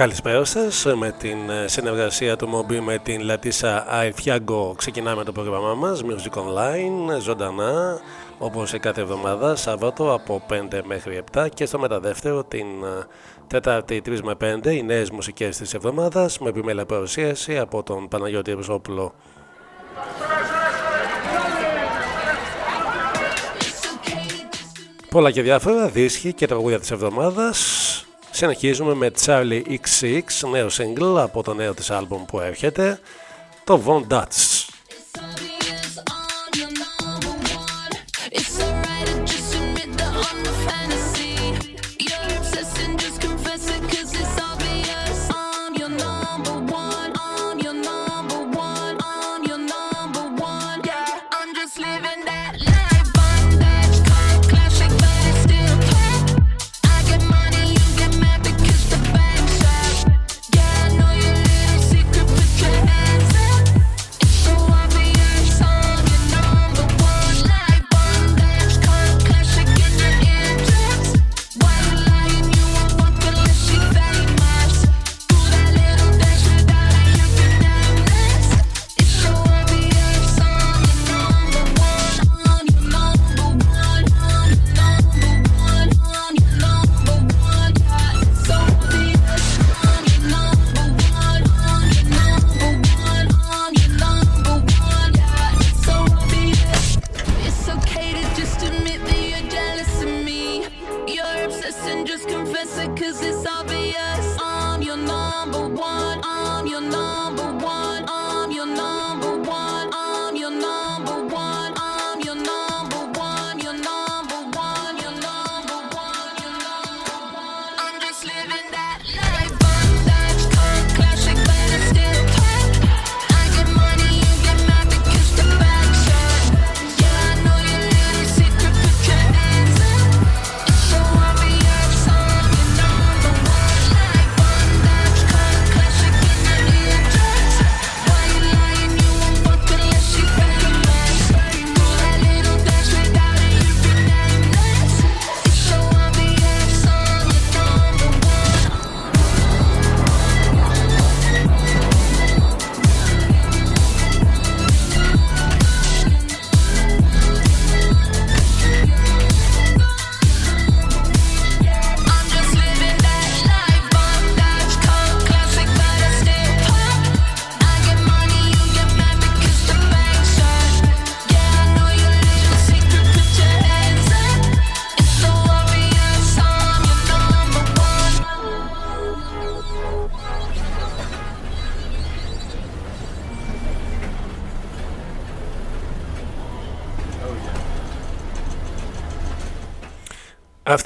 Καλησπέρα σας. Με την ε, συνεργασία του Μομπί με την Λατίσα Αϊφιάγκο ξεκινάμε το πρόγραμμά μας Music Online, ζωντανά όπως κάθε εβδομάδα, Σαββάτο από 5 μέχρι 7 και στο μεταδεύτερο την ε, Τέταρτη 3 με 5 οι νέες μουσικές της εβδομάδας με επιμέλεια παρουσίαση από τον Παναγιώτη Ρουσόπουλο. Πολλά και διάφορα, δίσχοι και τραγούδια της εβδομάδας Συνεχίζουμε με Charlie XX, νέο single από το νέο της άλμπουμ που έρχεται, το Von Dutch.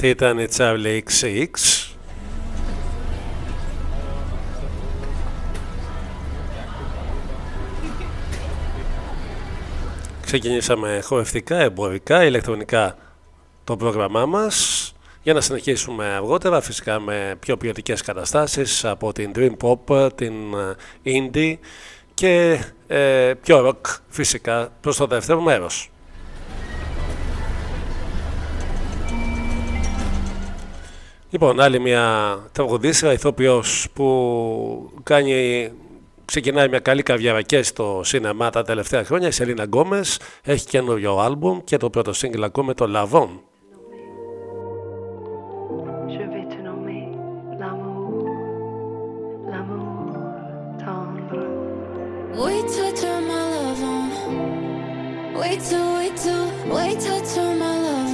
Αυτή ήταν η Charlie XX. Ξεκινήσαμε χορευτικά, εμπορικά, ηλεκτρονικά το πρόγραμμά μας για να συνεχίσουμε αργότερα φυσικά με πιο ποιοτικές καταστάσεις από την Dream Pop, την Indie και ε, πιο rock φυσικά προς το δεύτερο μέρος. Λοιπόν, άλλη μια τραγουδίστρια, ηθοποιός που κάνει, ξεκινάει μια καλή καριέρα και στο σινεμά τα τελευταία χρόνια, η Σελίνα Γκόμες, έχει καινούριο άλμπουμ και το πρώτο single ακούμε το Love On. Wait till turn my love on. Wait till, wait till, wait till turn my love on.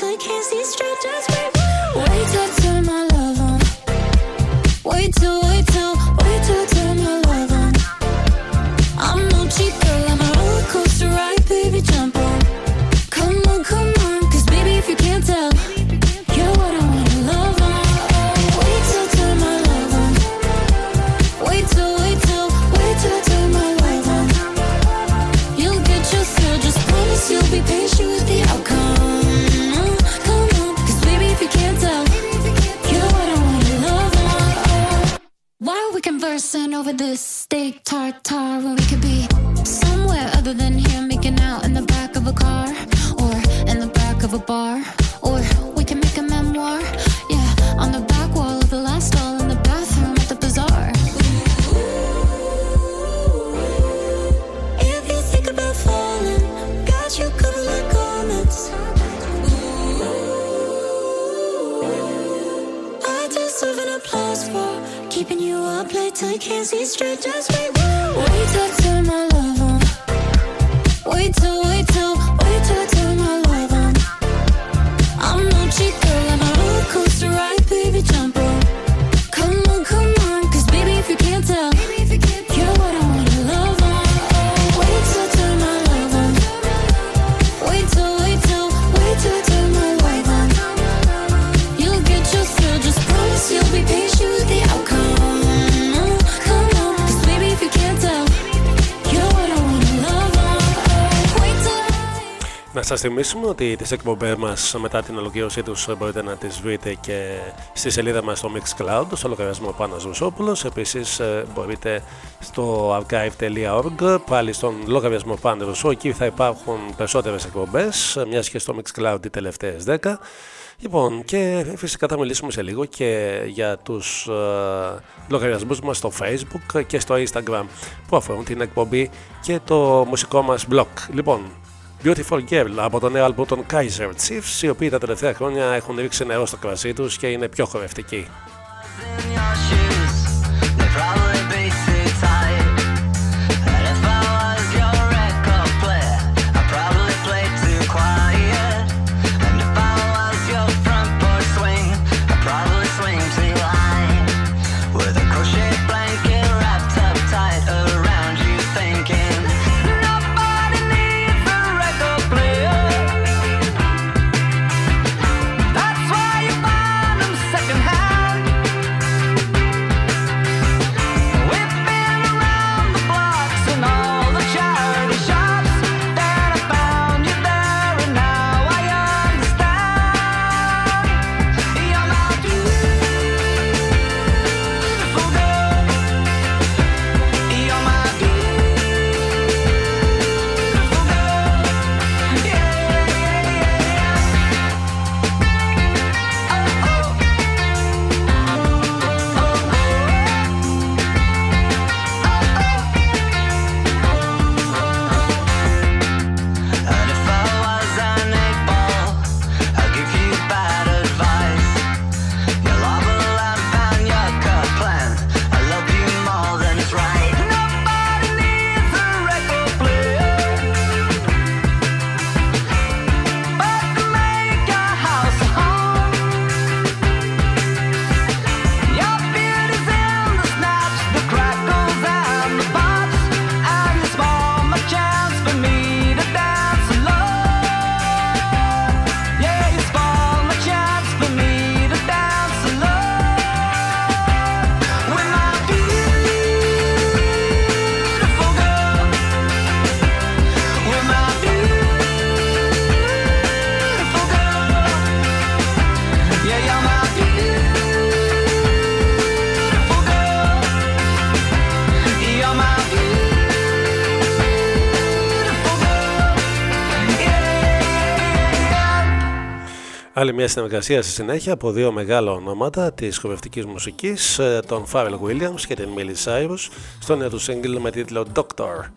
can't see straight. Wait, wait till I turn my love on. Wait till. dancing over this steak tartare when we could be somewhere other than here making out in the back of a car or in the back of a bar or we can make a memoir And you are blind, I can't see straight, just wait. Wait till my love on. Wait till, wait with σας θυμίσουμε ότι τις εκπομπές μας μετά την ολοκλήρωσή τους μπορείτε να τις βρείτε και στη σελίδα μας στο Mixcloud, στο λογαριασμό Πάνας Βουσόπουλος. Επίσης ε, μπορείτε στο archive.org, πάλι στον λογαριασμό Πάνας Βουσό. Εκεί θα υπάρχουν περισσότερες εκπομπές, μιας και στο Mixcloud οι τελευταίες 10. Λοιπόν, και φυσικά θα μιλήσουμε σε λίγο και για τους ε, λογαριασμούς μας στο facebook και στο instagram που αφορούν την εκπομπή και το μουσικό μας blog. Λοιπόν, Beautiful Girl από το νέο άλμπου των Kaiser Chiefs, οι οποίοι τα τελευταία χρόνια έχουν ρίξει νερό στο κρασί τους και είναι πιο χορευτικοί. άλλη μια συνεργασία στη συνέχεια από δύο μεγάλα ονόματα της χορευτικής μουσικής, ε, τον Φάρελ Williams και την Μίλη Cyrus, στο νέο τους με τίτλο Doctor.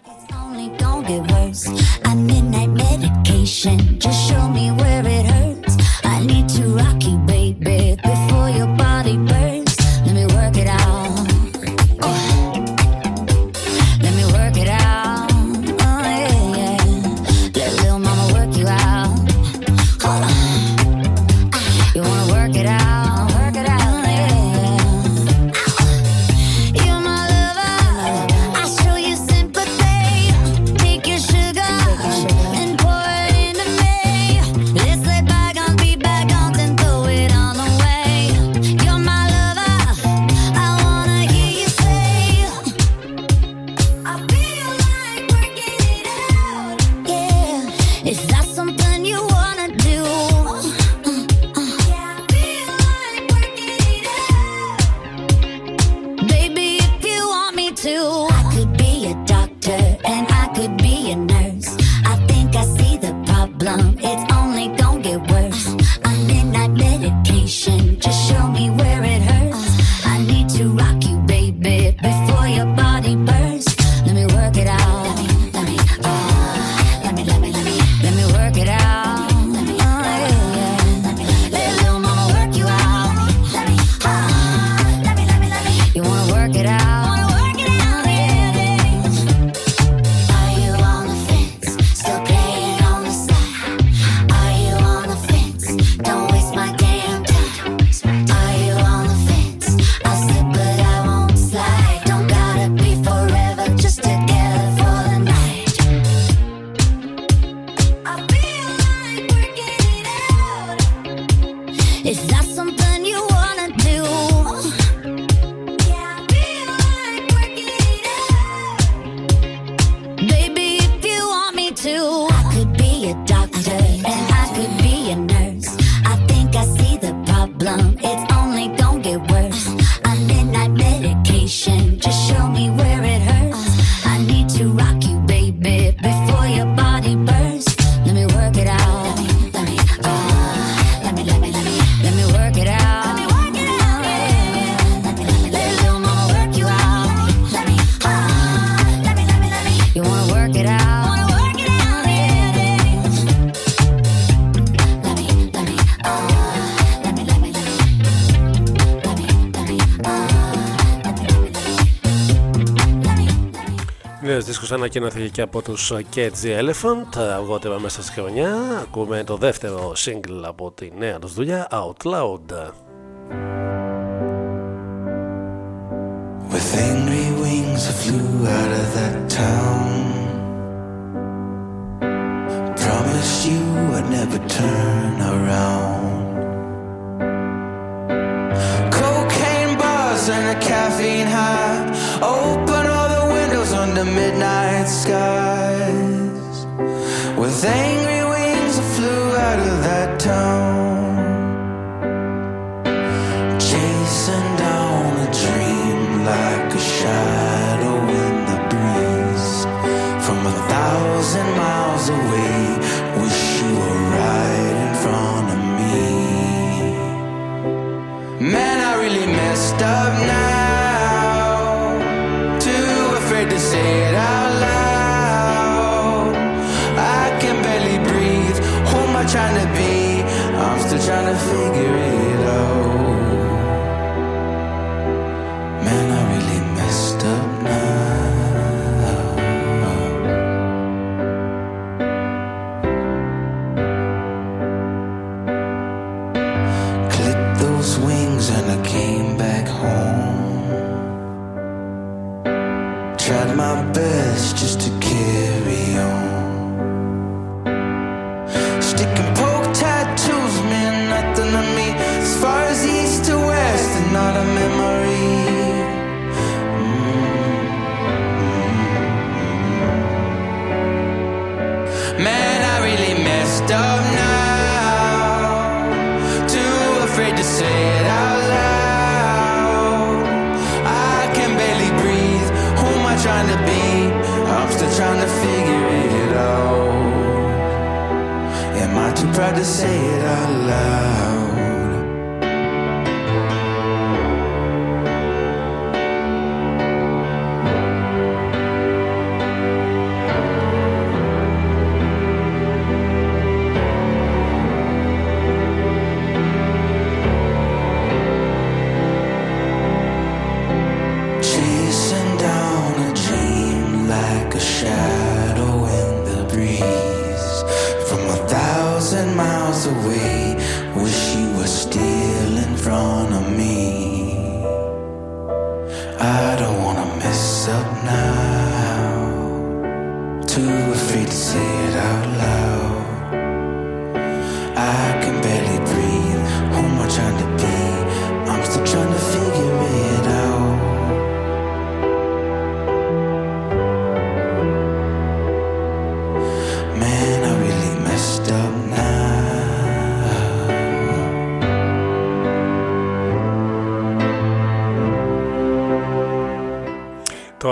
Ανακοινώθηκε και από τους Catch the Elephant αργότερα μέσα στη χρονιά. Ακούμε το δεύτερο single από τη νέα τους δουλειά, Out Loud.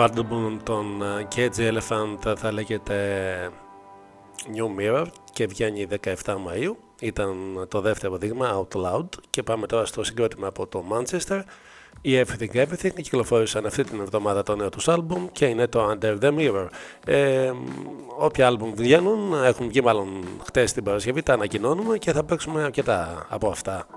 Άλμπουμ των Cage Elephant θα λέγεται New Mirror και βγαίνει 17 Μαΐου. Ήταν το δεύτερο δείγμα Out Loud και πάμε τώρα στο συγκρότημα από το Manchester. Οι Everything Everything κυκλοφόρησαν αυτή την εβδομάδα το νέο τους άλμπουμ και είναι το Under the Mirror. Ε, όποια άλμπουμ βγαίνουν, έχουν βγει μάλλον χτες την Παρασκευή, τα ανακοινώνουμε και θα παίξουμε αρκετά από αυτά.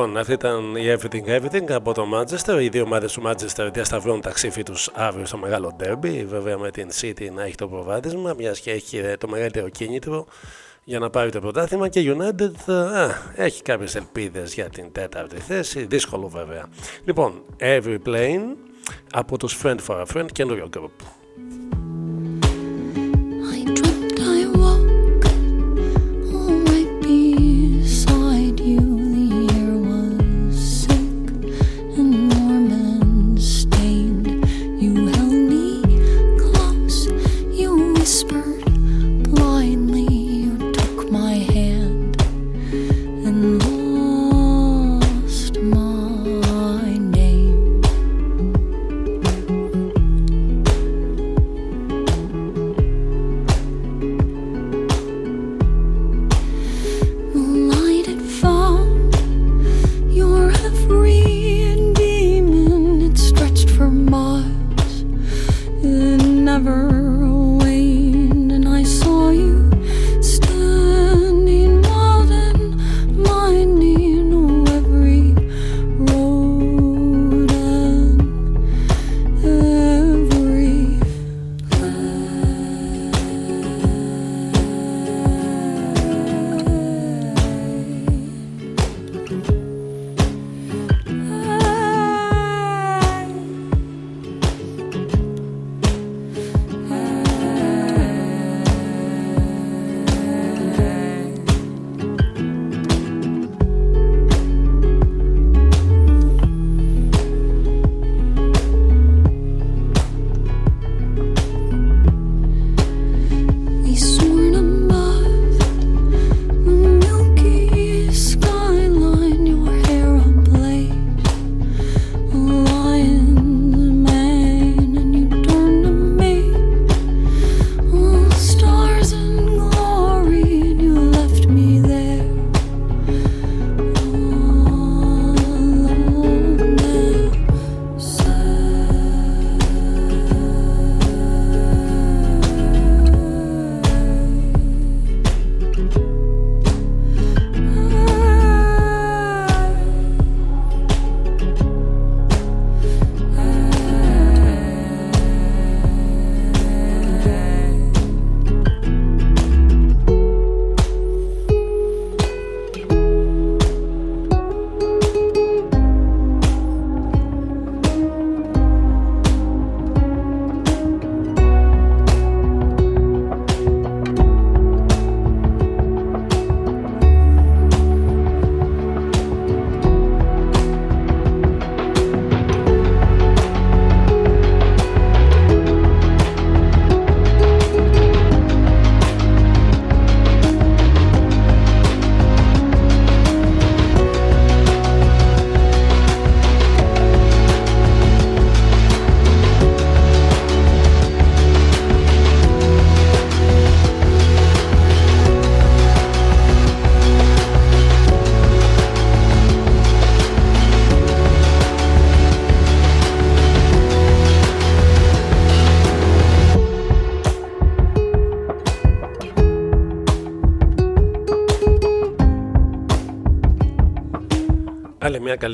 Λοιπόν, αυτή ήταν η Everything Everything από το Manchester. Οι δύο ομάδες του Manchester διασταυρώνουν τα ξύφη τους αύριο στο μεγάλο derby. Βέβαια με την City να έχει το προβάδισμα, μιας και έχει το μεγαλύτερο κίνητρο για να πάρει το πρωτάθλημα και η United α, έχει κάποιες ελπίδες για την τέταρτη θέση, δύσκολο βέβαια. Λοιπόν, Every Plane από τους Friend for a Friend, καινούριο group.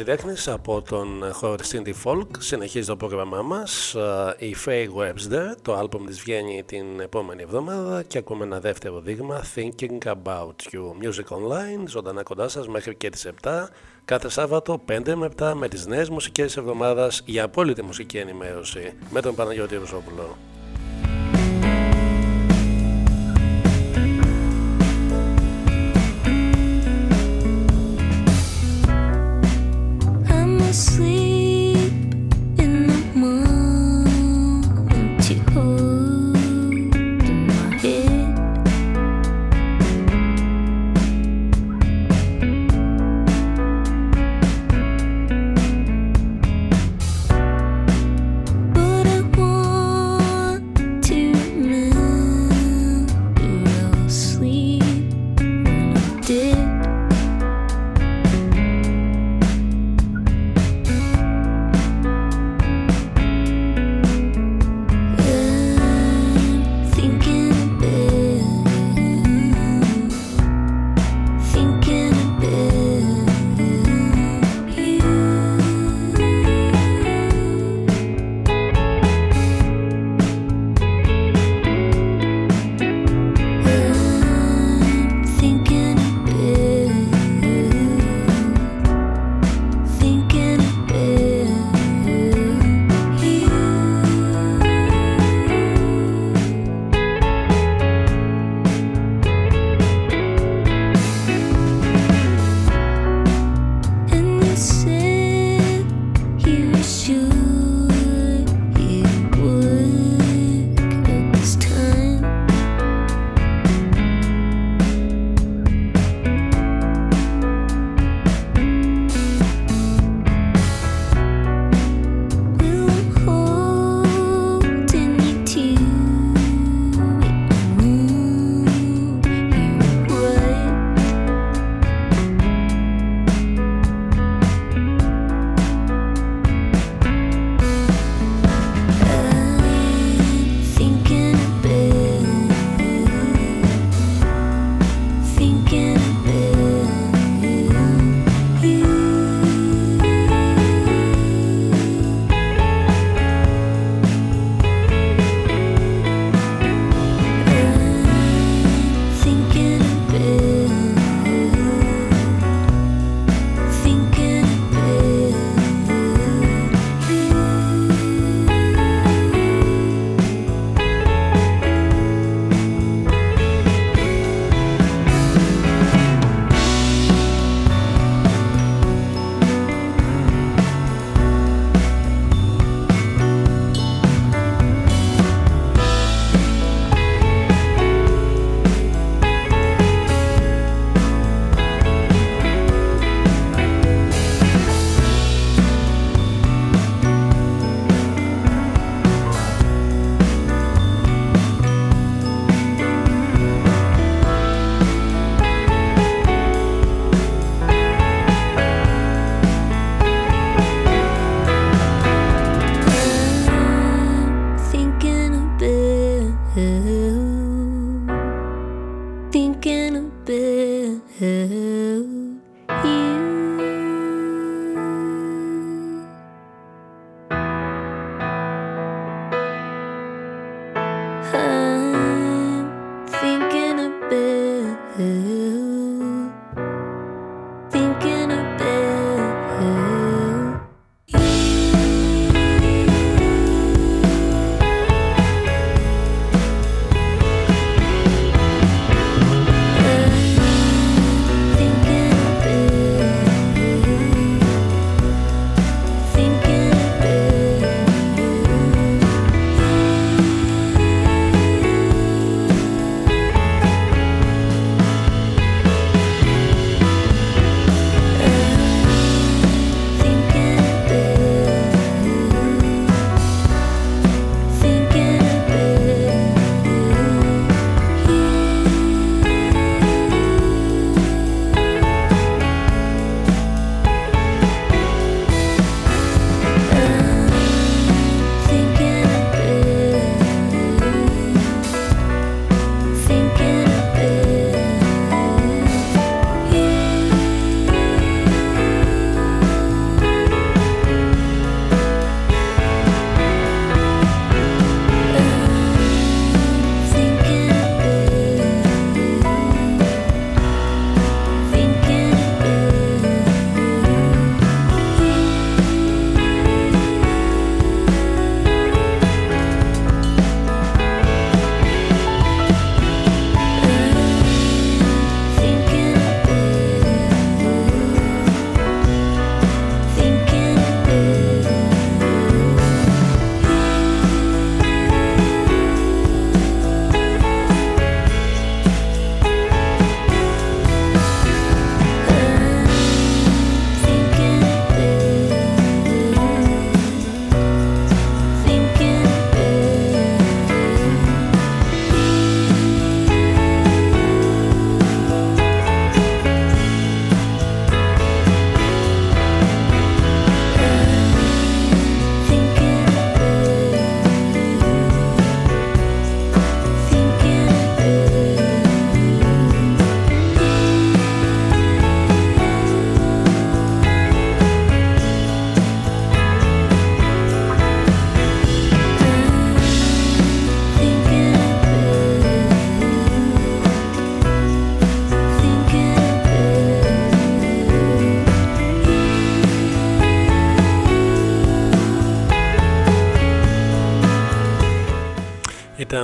Καλλιτέχνη από τον χώρο της Indie Folk. Συνεχίζει το πρόγραμμά μας η Faye Webster. Το άλμπομ της βγαίνει την επόμενη εβδομάδα και ακούμε ένα δεύτερο δείγμα Thinking About You. Music Online ζωντανά κοντά σας μέχρι και τις 7 κάθε Σάββατο 5 με 7 με τις νέες μουσικές της εβδομάδας για απόλυτη μουσική ενημέρωση με τον Παναγιώτη Ρουσόπουλο asleep.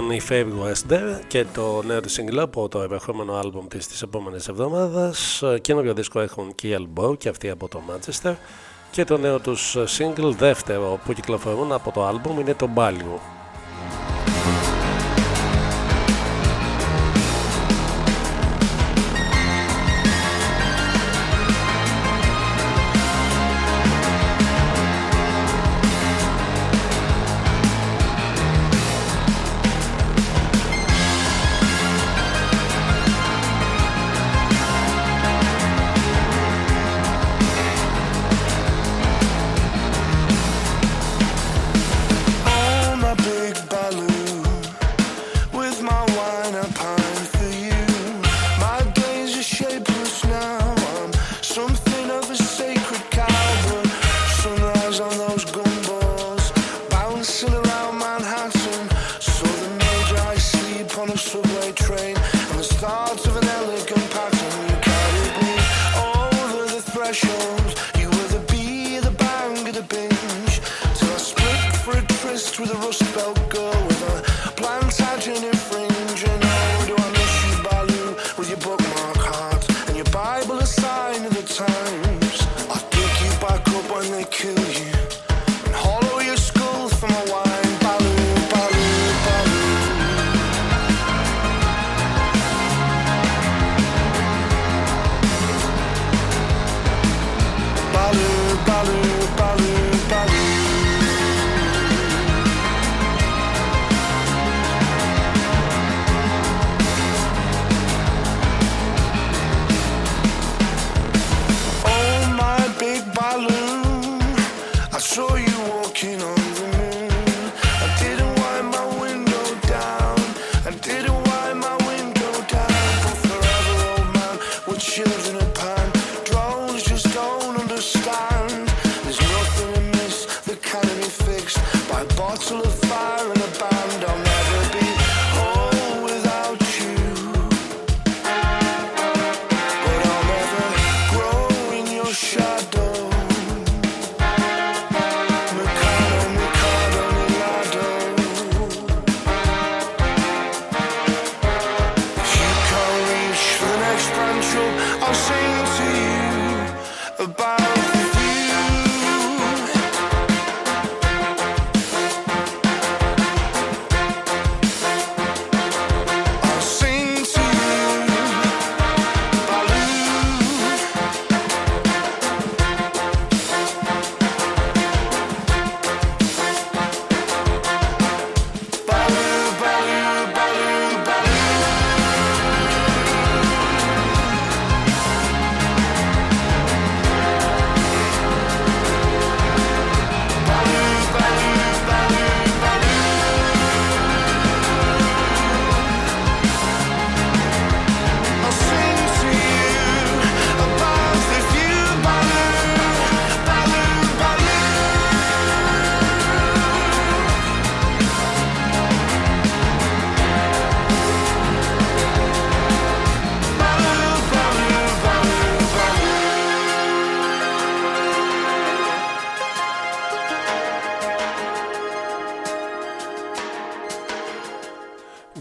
Ήταν η Faye Wester και το νέο της single από το επερχόμενο άλμπουμ της τις επόμενες εβδομάδες καινούριο δίσκο έχουν και η Elbow και αυτή από το Manchester. Και το νέο τους single δεύτερο που κυκλοφορούν από το άλμπουμ είναι το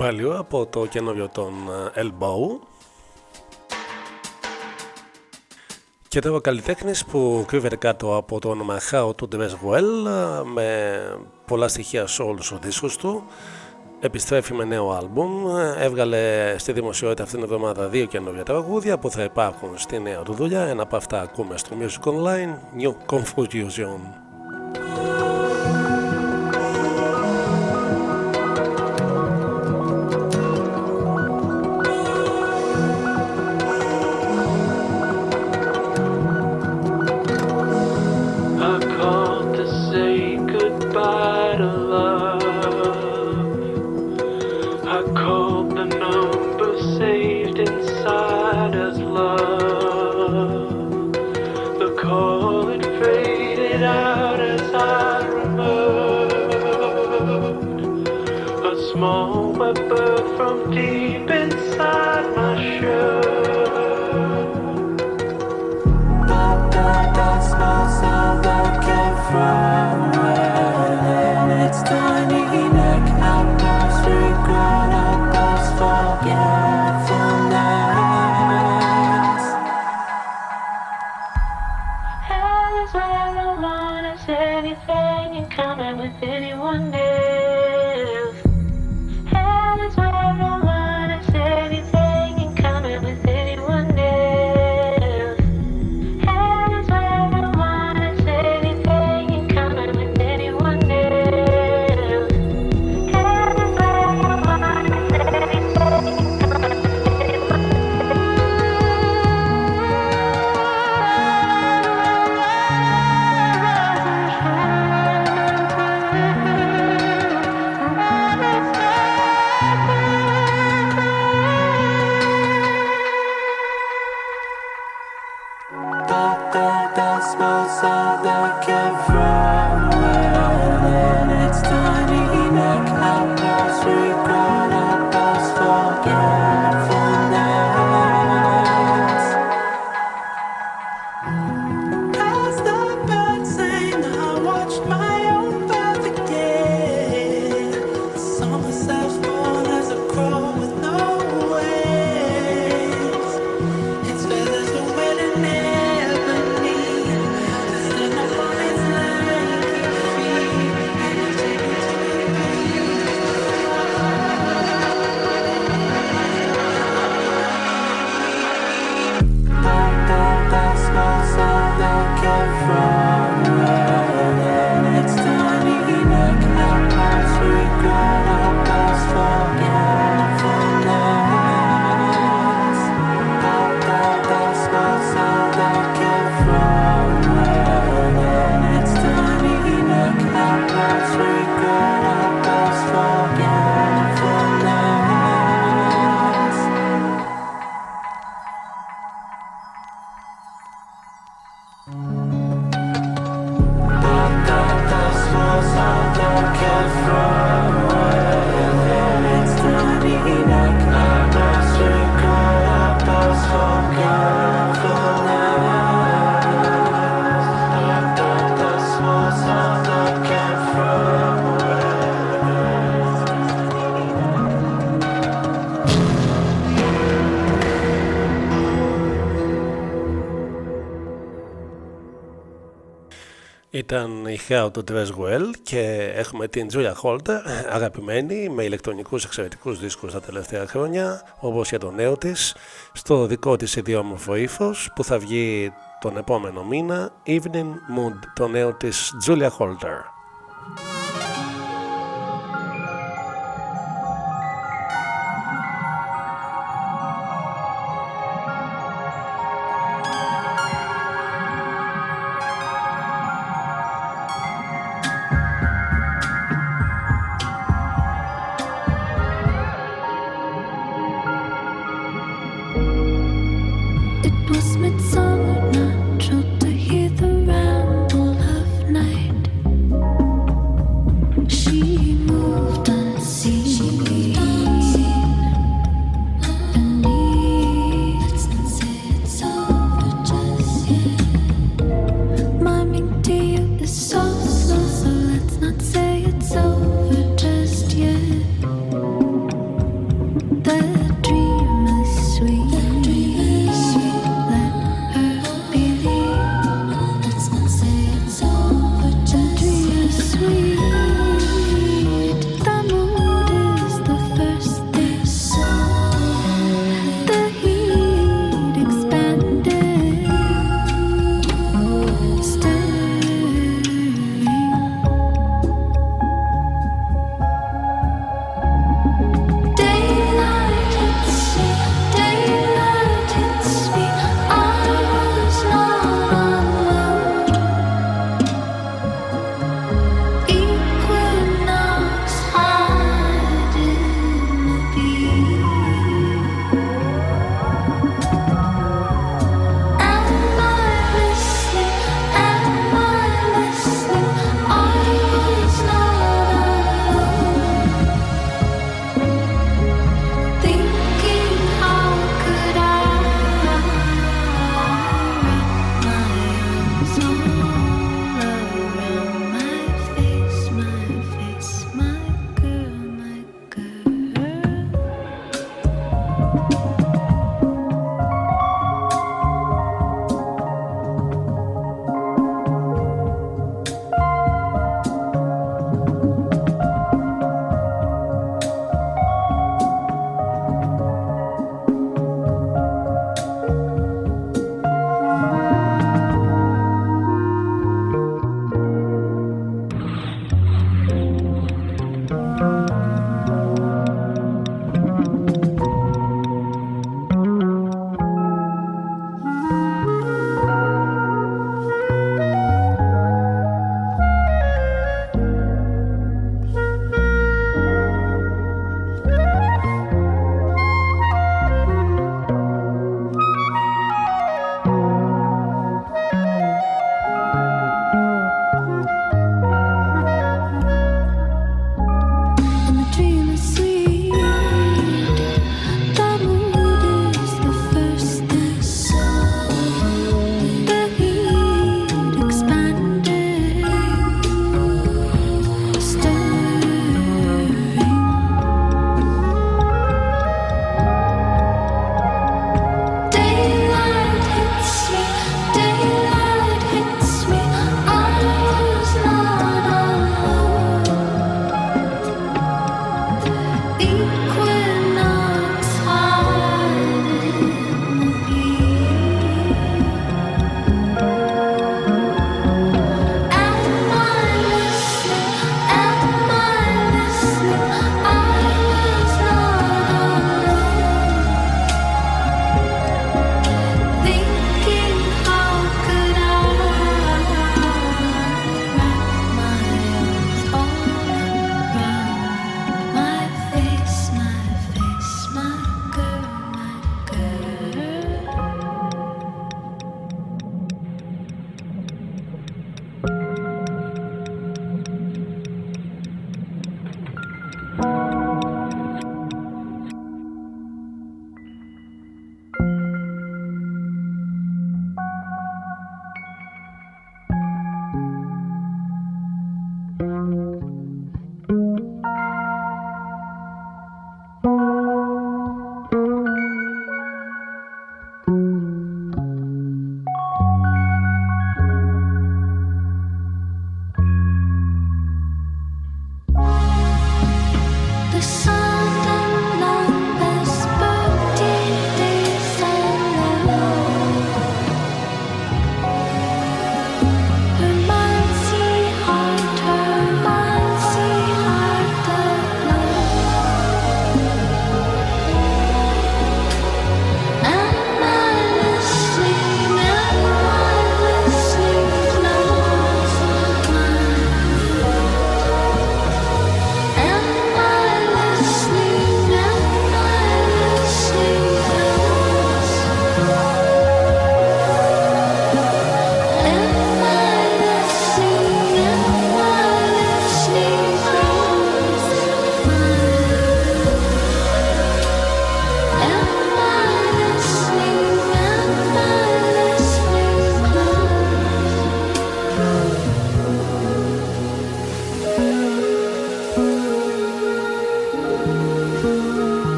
Value από το καινούριο των ε, Elbow. Και τώρα ο καλλιτέχνης που κρύβεται κάτω από το όνομα How to Dress Well ε, με πολλά στοιχεία σε όλους τους δίσκους του. Επιστρέφει με νέο άλμπουμ. Έβγαλε στη δημοσιότητα αυτήν την εβδομάδα δύο καινούργια τραγούδια που θα υπάρχουν στη νέα του δουλειά. Ένα από αυτά ακούμε στο Music Online New Confusion ήταν η How to Dress Well και έχουμε την Julia Holter, αγαπημένη με ηλεκτρονικούς εξαιρετικούς δίσκους τα τελευταία χρόνια, όπως για το νέο της, στο δικό της ιδιόμορφο ύφος που θα βγει τον επόμενο μήνα, Evening Mood, το νέο της Julia Holter.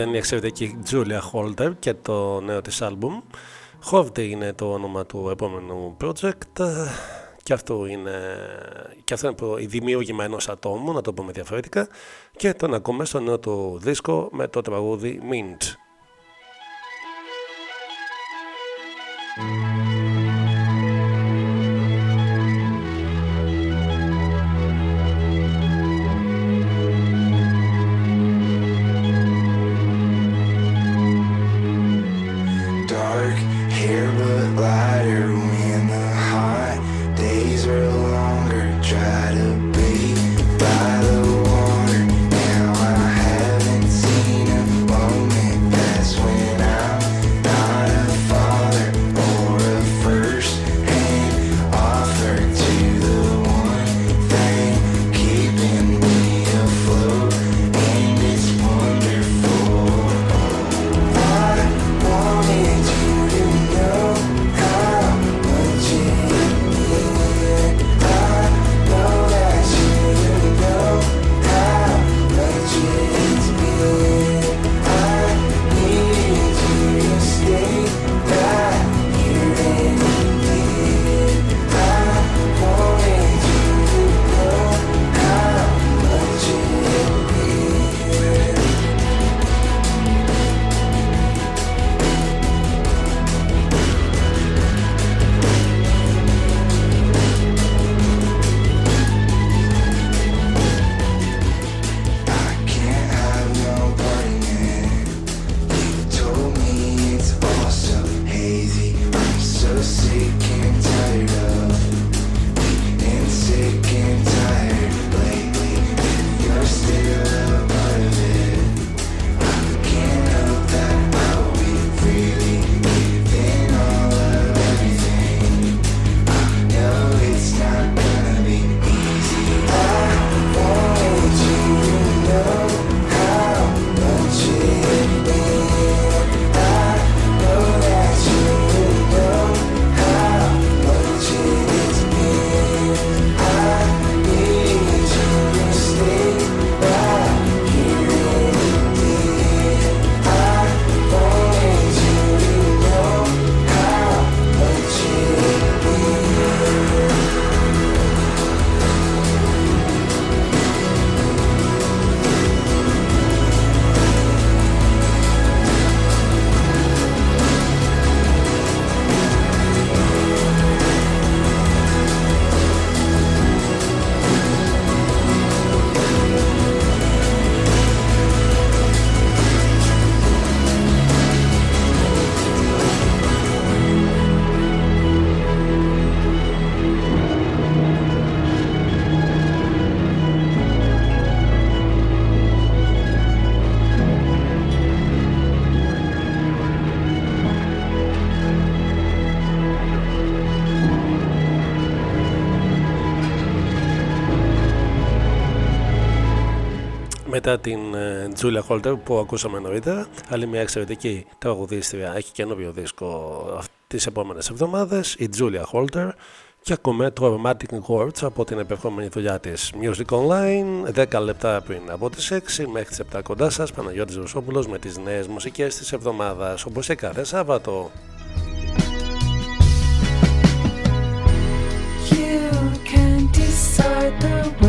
Ήταν η εξαιρετική Julia Holder και το νέο της άλμπουμ. Hovde είναι το όνομα του επόμενου project και αυτό είναι, και αυτό είναι η δημιούργημα ενός ατόμου, να το πούμε διαφορετικά και τον ακούμε στο νέο του δίσκο με το τραγούδι Mint. Μετά την Τζούλια Χόλτερ που ακούσαμε νωρίτερα. Άλλη μια εξαιρετική τραγουδίστρια έχει καινούριο δίσκο τις επόμενες εβδομάδες, η Τζούλια Χόλτερ και ακούμε το Romantic Words από την επερχόμενη δουλειά της Music Online 10 λεπτά πριν από τις 6 μέχρι τις 7 κοντά σας Παναγιώτης Ρουσόπουλος με τις νέες μουσικές της εβδομάδας όπως και κάθε Σάββατο. You can decide the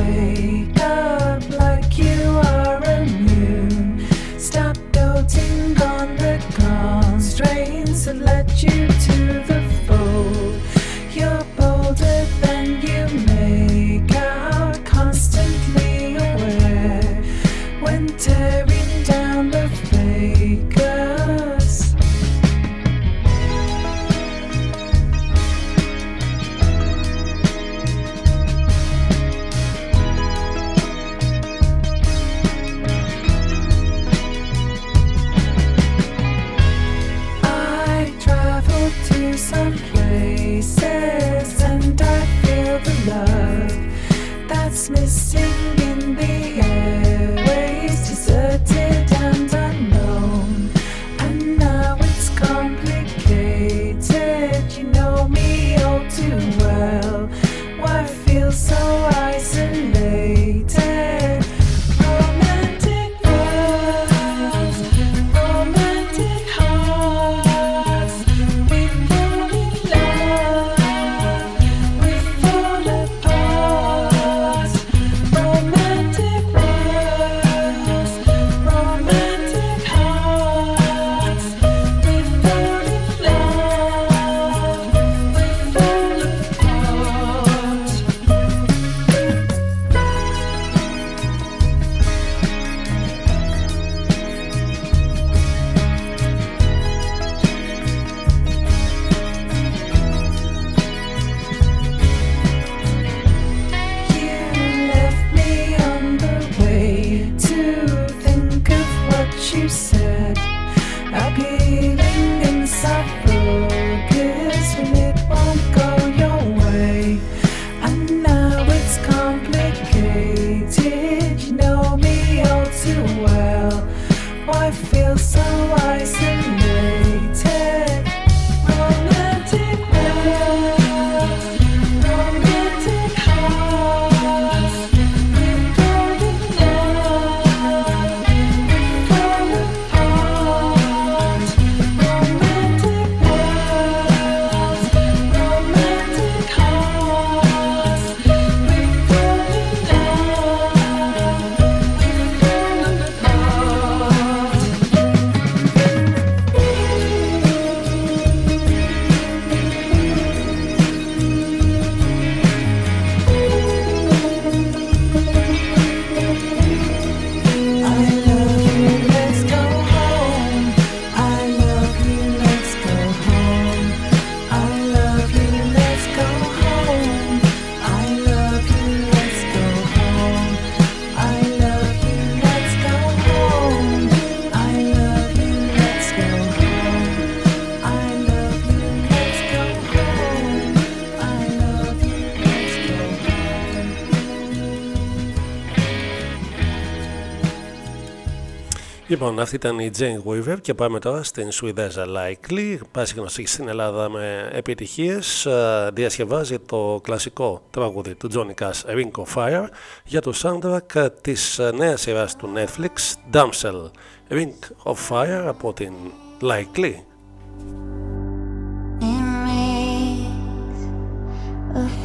Λοιπόν, αυτή ήταν η Jane Weaver και πάμε τώρα στην Σουηδέζα Likely. Πάση γνωστή στην Ελλάδα με επιτυχίες. Διασκευάζει το κλασικό τραγούδι του Johnny Cash, A Ring of Fire, για το soundtrack της νέας σειράς του Netflix, Damsel. A Ring of Fire από την Likely.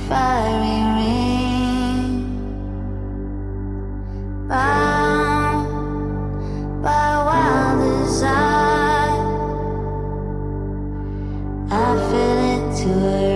fiery ring. by to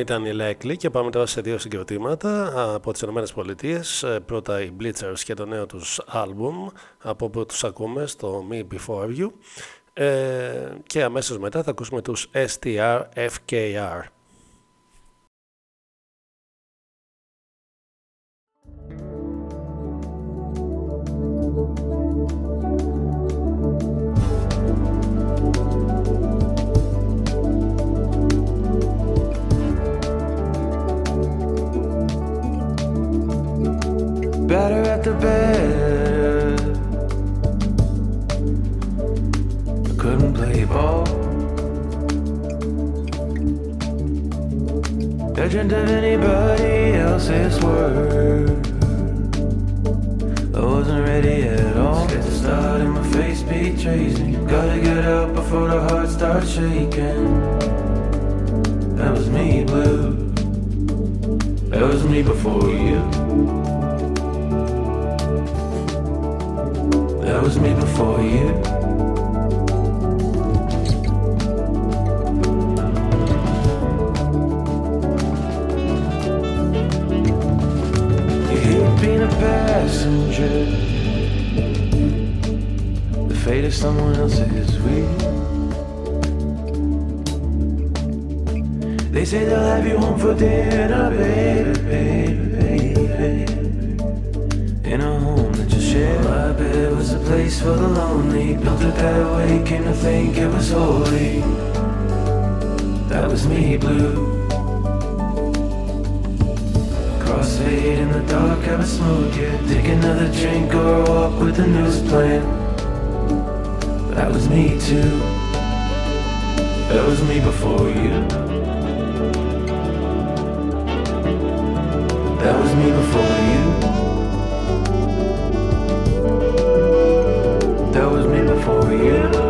ήταν η Likely και πάμε τώρα σε δύο συγκροτήματα από τις ΗΠΑ. Πρώτα οι Bleachers και το νέο τους άλμπουμ από όπου τους ακούμε στο Me Before You. Ε, και αμέσως μετά θα ακούσουμε τους STR FKR. The. I couldn't play ball. I dreamt of anybody else's word. I wasn't ready at all. Scared to start and my face betrays me. Gotta get out before the heart starts shaking. That was me, blue. That was me before you. That was me before you. Passenger. The fate of someone else's wheel. They say they'll have you home for dinner, baby, baby, baby. In a share. My bed was a place for the lonely. Built it that way, came to think it was holy. That was me, blue. Crossfade in the dark, have a smoke yet. Take another drink or walk with the news playing. That was me too. That was me before you. That was me before you. for you.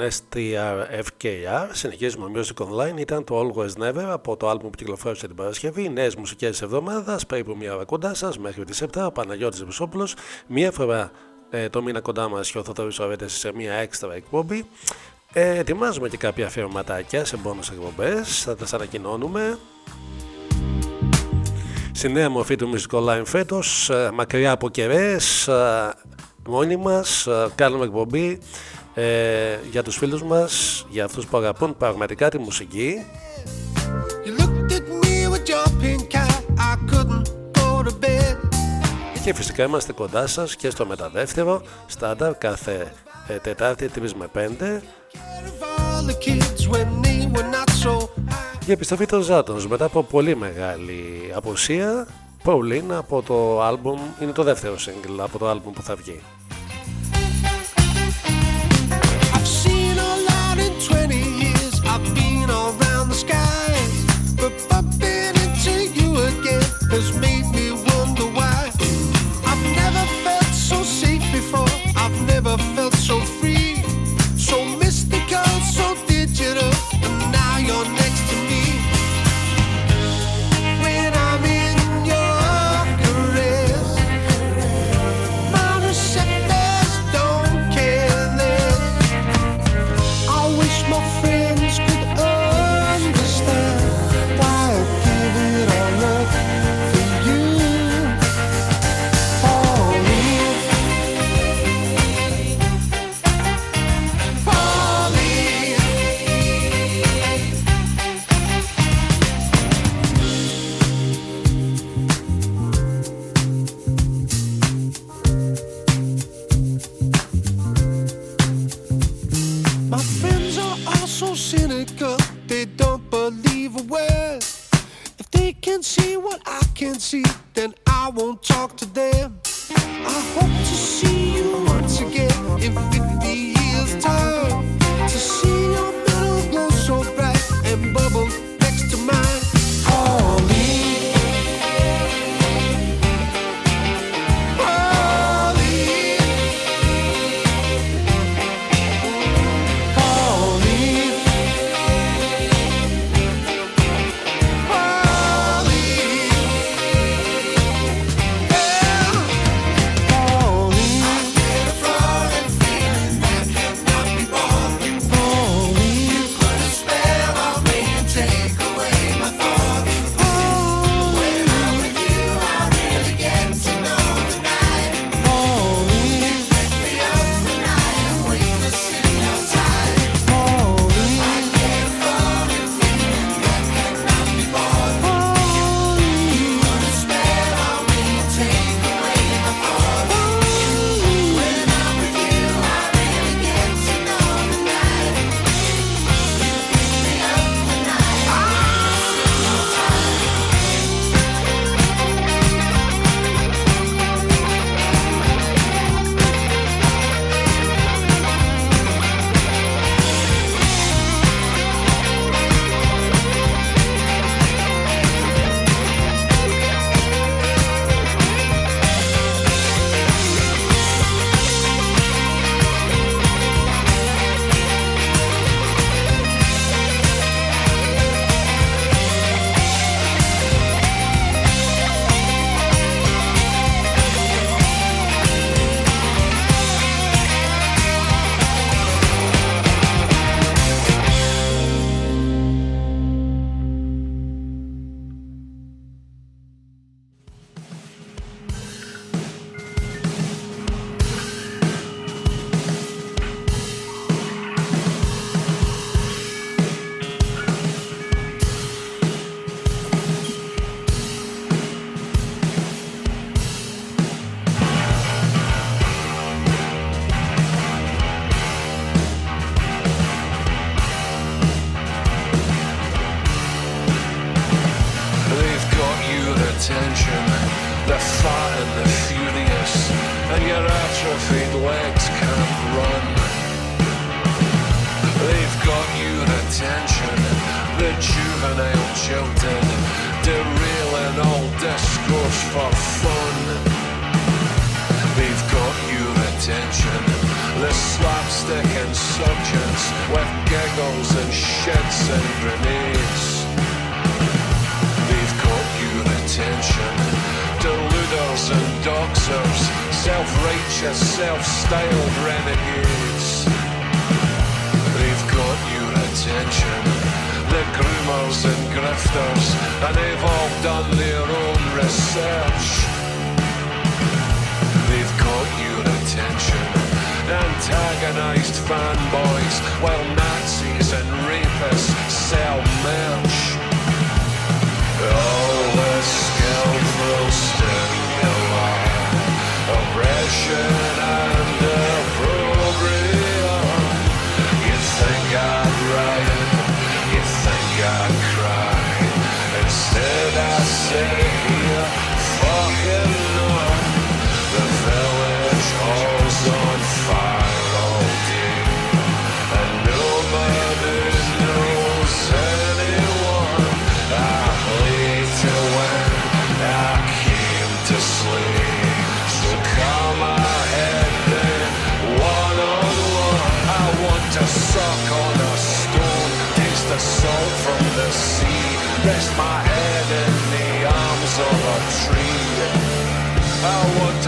Λοιπόν, STR FKR, συνεχίζουμε Music Online, ήταν το Always Never από το άλμπουμ που κυκλοφόρησε την Παρασκευή. Νέες μουσικές εβδομάδας, περίπου μία ώρα κοντά σας μέχρι τις 7. Ο Παναγιώτης Βουσόπουλος, μία φορά ε, το μήνα κοντά μας και ο Θοδωρής Ορέτε σε μία έξτρα εκπομπή. Ε, ετοιμάζουμε και κάποια αφιερωματάκια σε μπόνους εκπομπές, θα τα ανακοινώνουμε. Στη νέα μορφή του Music Online φέτος, ε, μακριά από κεραίες, ε, μόνοι μας, ε, κάνουμε εκπομπή ε, για τους φίλους μας, για αυτούς που αγαπούν πραγματικά τη μουσική. Και φυσικά είμαστε κοντά σας και στο μεταδεύτερο, στάνταρ κάθε ε, Τετάρτη 3 με 5. Για επιστροφή των Ζάτons μετά από πολύ μεγάλη αποσία, Pauline από το άλμπουμ, είναι το δεύτερο single από το άλμπουμ που θα βγει. was me. Friends are all so cynical, they don't believe a word. If they can see what I can see, then I won't talk to them. I hope to see you once again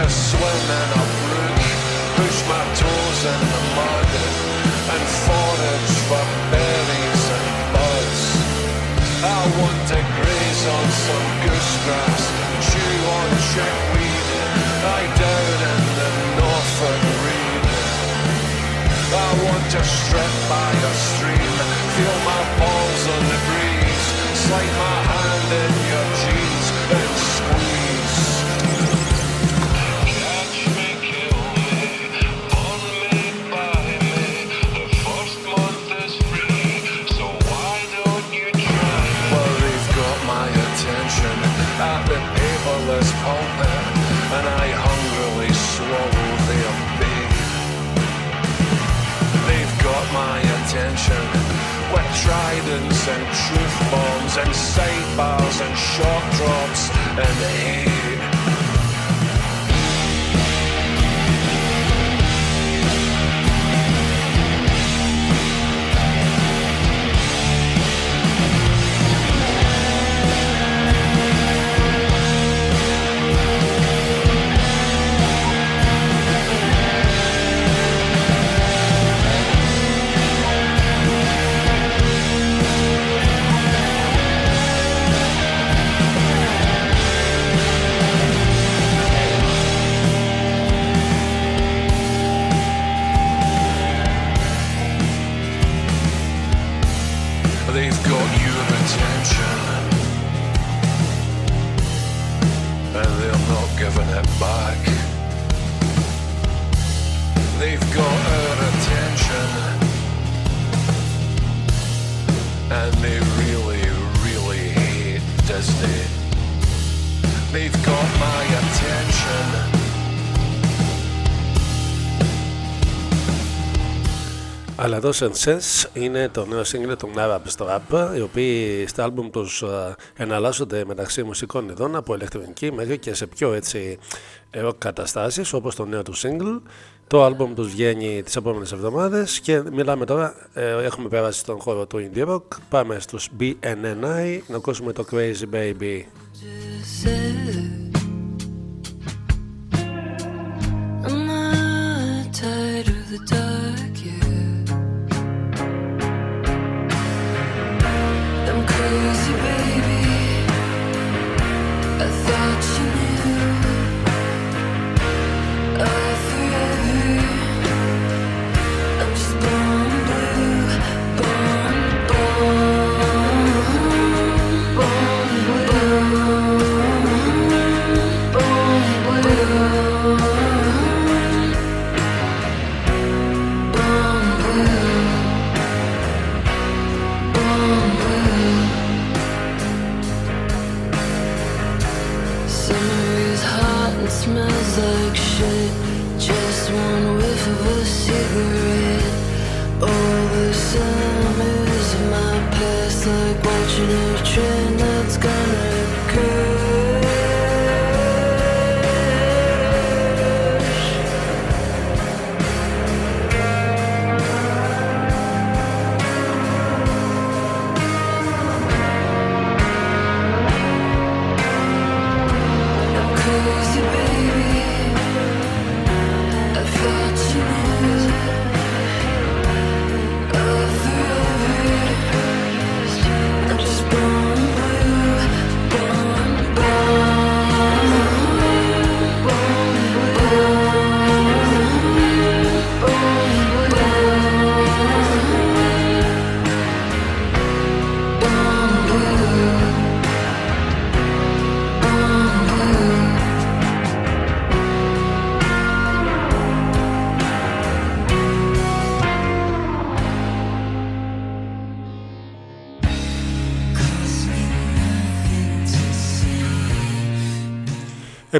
to swim in a brook, push my toes in the mud, and forage for berries and buds. I want to graze on some goose grass, chew on chickweed, lie down in the Norfolk reed. I want to strip by a stream, feel my balls on the breeze, slide my hand in your jeans tridents and truth bombs and sidebars and shock drops and hate. Αλλά το Senses είναι το νέο single των Arab Strap, οι οποίοι στα άλμπουμ τους ε, εναλλάσσονται μεταξύ μουσικών ειδών από ηλεκτρονική μέχρι και σε πιο έτσι rock καταστάσεις όπως το νέο του single. Το άλμπουμ τους βγαίνει τις επόμενες εβδομάδες και μιλάμε τώρα, ε, έχουμε περάσει στον χώρο του indie rock, πάμε στους BNNI να ακούσουμε το Crazy Baby. I'm not tired of the dark,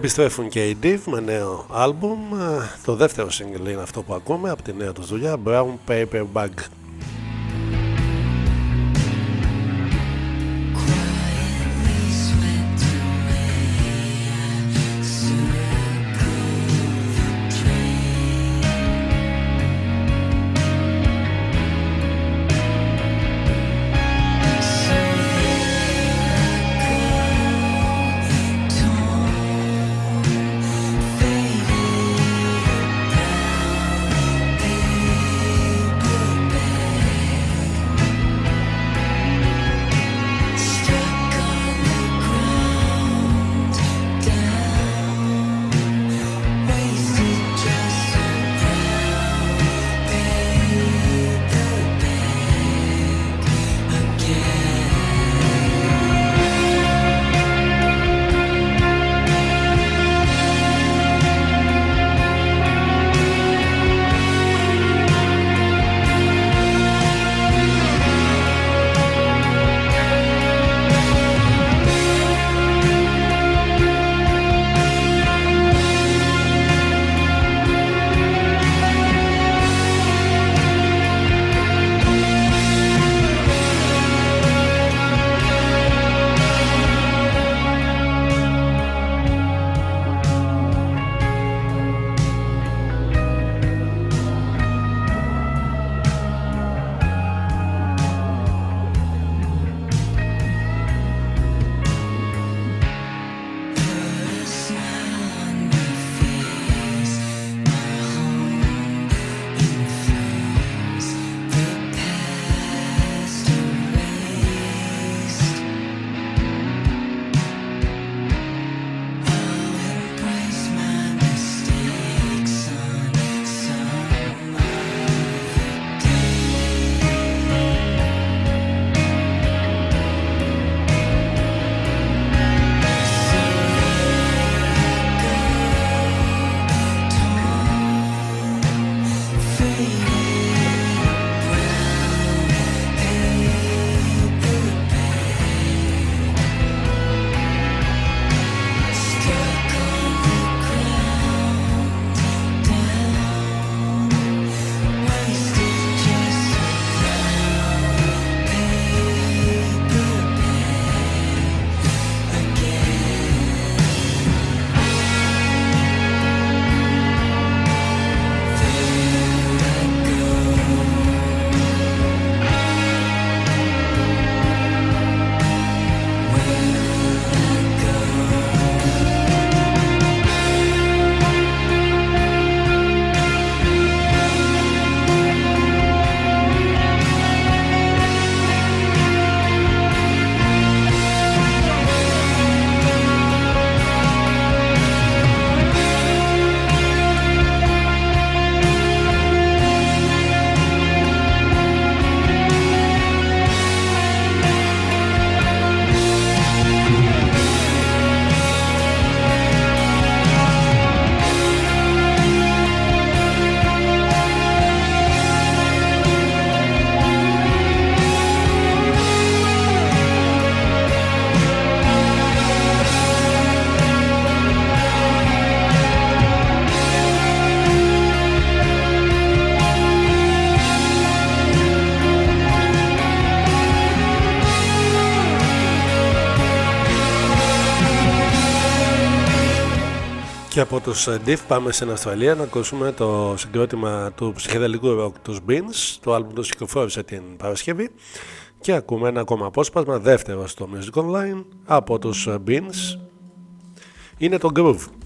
Επιστρέφουν και οι Div με νέο άλμπουμ. Το δεύτερο single είναι αυτό που ακούμε από τη νέα τους δουλειά Brown Paper Bag. Τους Diff πάμε στην Αυστραλία να ακούσουμε το συγκρότημα του ψυχεδελικού rock τους Beans. Το άλμπουμ του κυκλοφόρησε την Παρασκευή και ακούμε ένα ακόμα απόσπασμα δεύτερο στο Music Online από τους Beans. Είναι το Groove.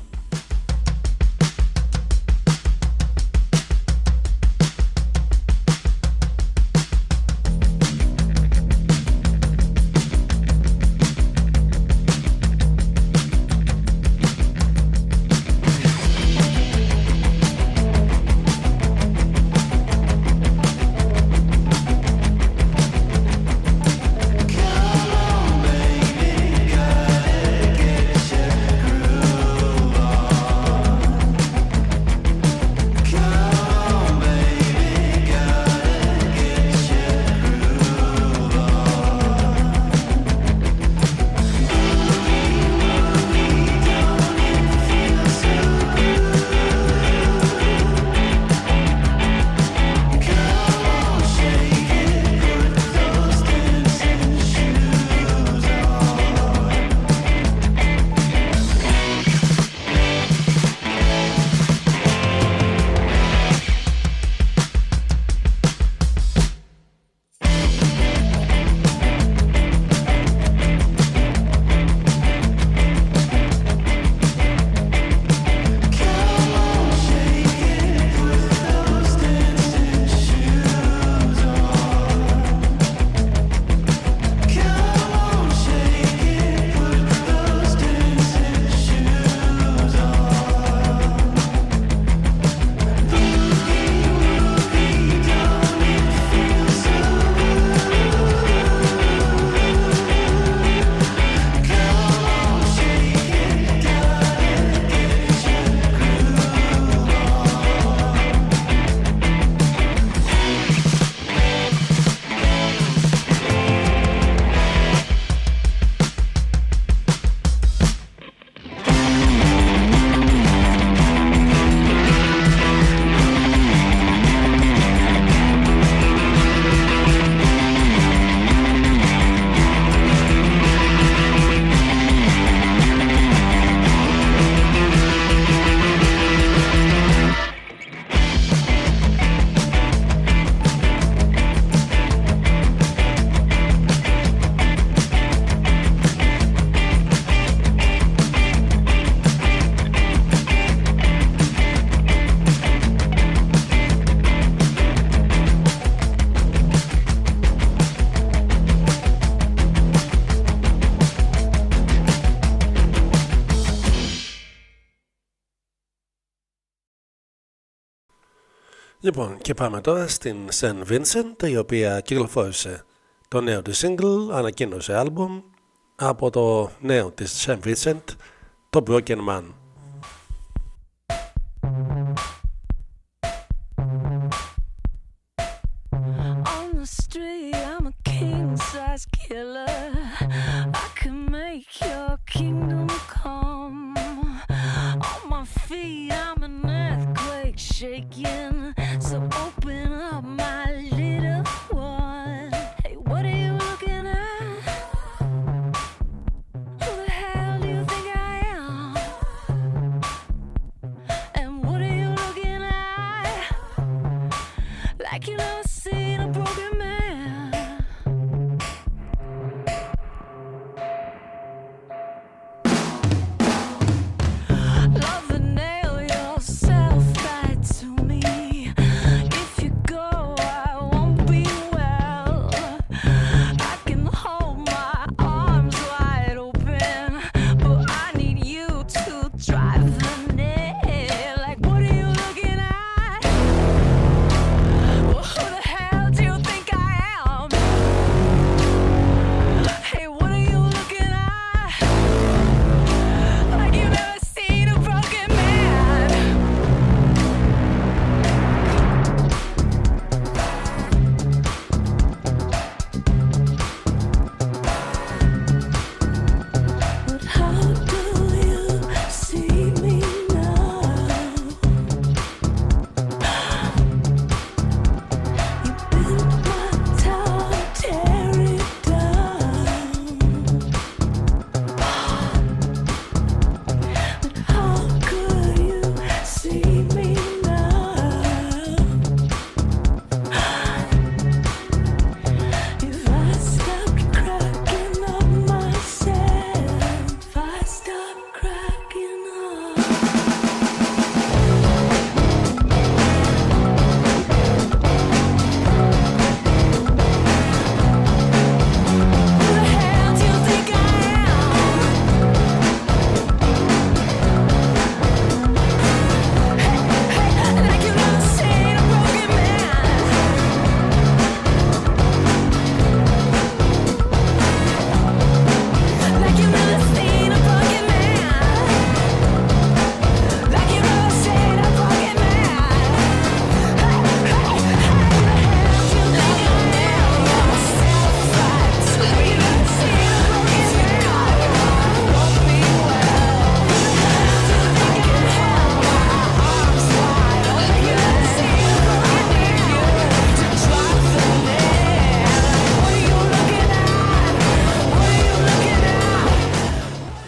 Λοιπόν, και πάμε τώρα στην Σεν Vincent, η οποία κυκλοφόρησε το νέο της single, ανακοίνωσε άλμπουμ από το νέο της Σεν Vincent, το Broken Man.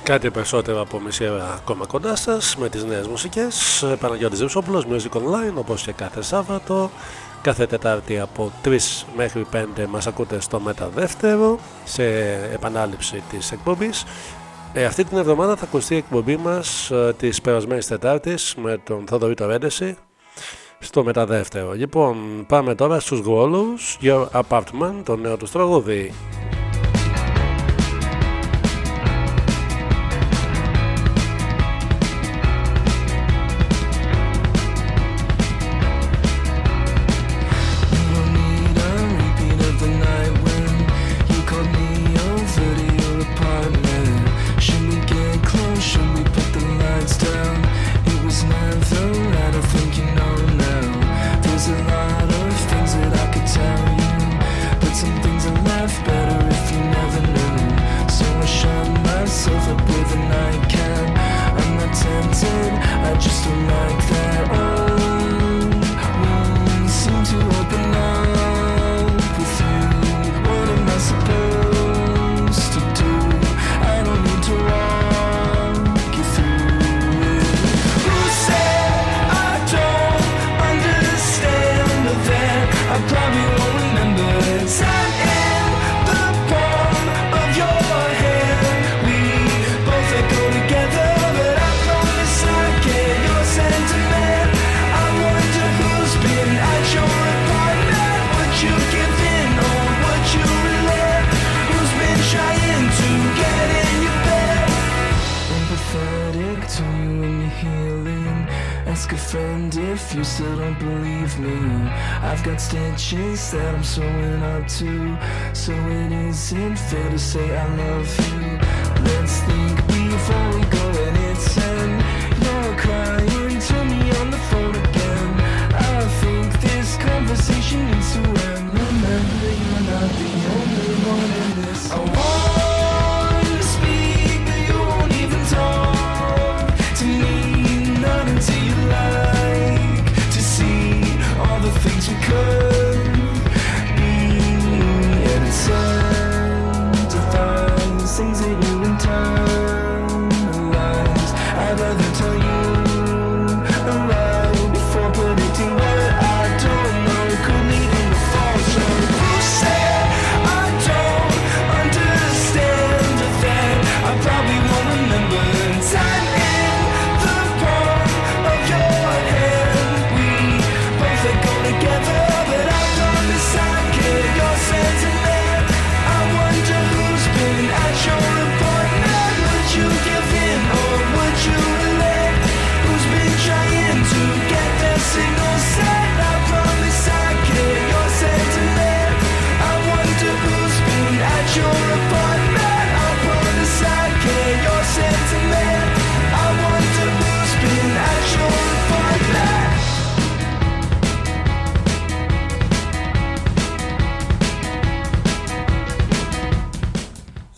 Κάτι περισσότερο από μισή ώρα ακόμα κοντά σας με τις νέες μουσικές. Ε, Παναγιώτης Ζευσόπουλο, Music Online όπως και κάθε Σάββατο. Κάθε Τετάρτη από 3 μέχρι 5 μας ακούτε στο μεταδεύτερο σε επανάληψη της εκπομπής. Ε, αυτή την εβδομάδα θα ακουστεί η εκπομπή μας ε, της περασμένης Τετάρτης με τον Θοδωρή Τορέντεση στο μεταδεύτερο. Λοιπόν, πάμε τώρα στους Γόλους, Your Apartment, το νέο τους τραγούδι.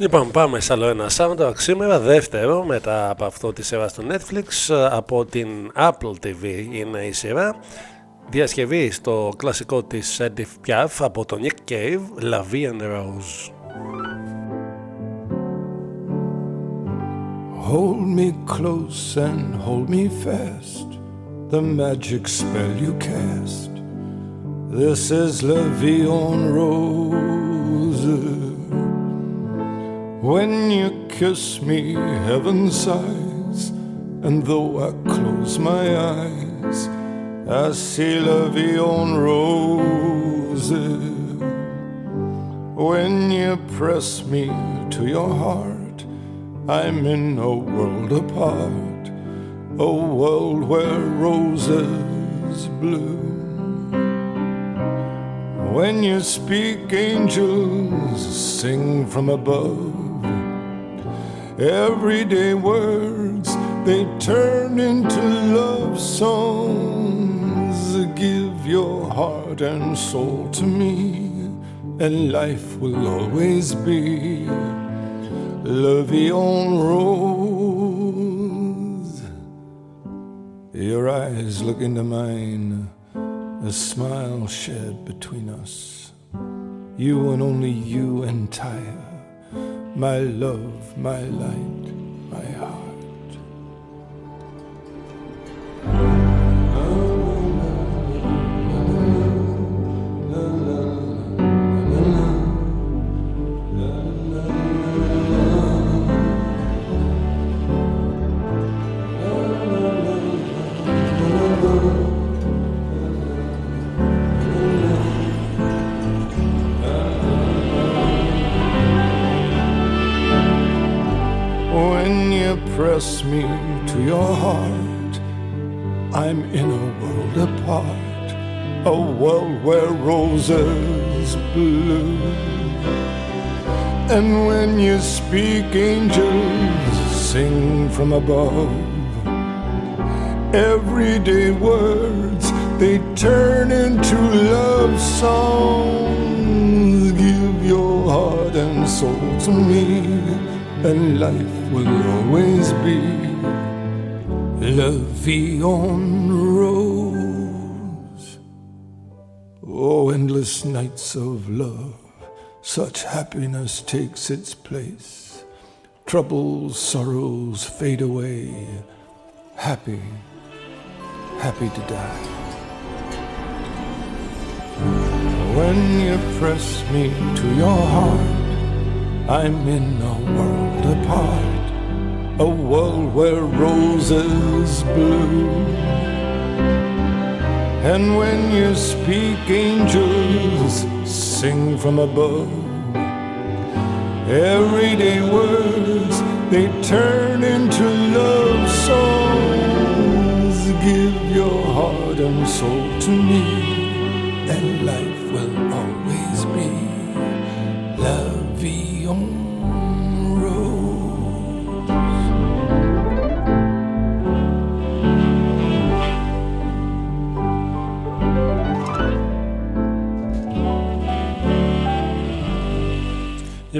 Λοιπόν, πάμε σε άλλο ένα soundtrack σήμερα, δεύτερο μετά από αυτό τη σειρά στο Netflix, από την Apple TV είναι η σειρά. Διασκευή στο κλασικό της Edith Piaf από τον Nick Cave, La Vie en Rose. Hold me close and hold me fast. The magic spell you cast. This is La Vie en Rose. When you kiss me, heaven sighs. And though I close my eyes, I see La Vie en Rose. When you press me to your heart, I'm in a world apart, a world where roses bloom. When you speak, angels sing from above. Everyday words they turn into love songs. Give your heart and soul to me, and life will always be en rose. Your eyes look into mine, a smile shared between us. You and only you entire, my love, my light, my heart. Roses bloom. And when you speak, angels sing from above. Everyday words they turn into love songs. Give your heart and soul to me, and life will always be La vie endless nights of love, such happiness takes its place. Troubles, sorrows fade away. Happy, happy to die. When you press me to your heart, I'm in a world apart, a world where roses bloom. And when you speak, angels sing from above. Everyday words they turn into love songs. give your heart and soul to me, and life will always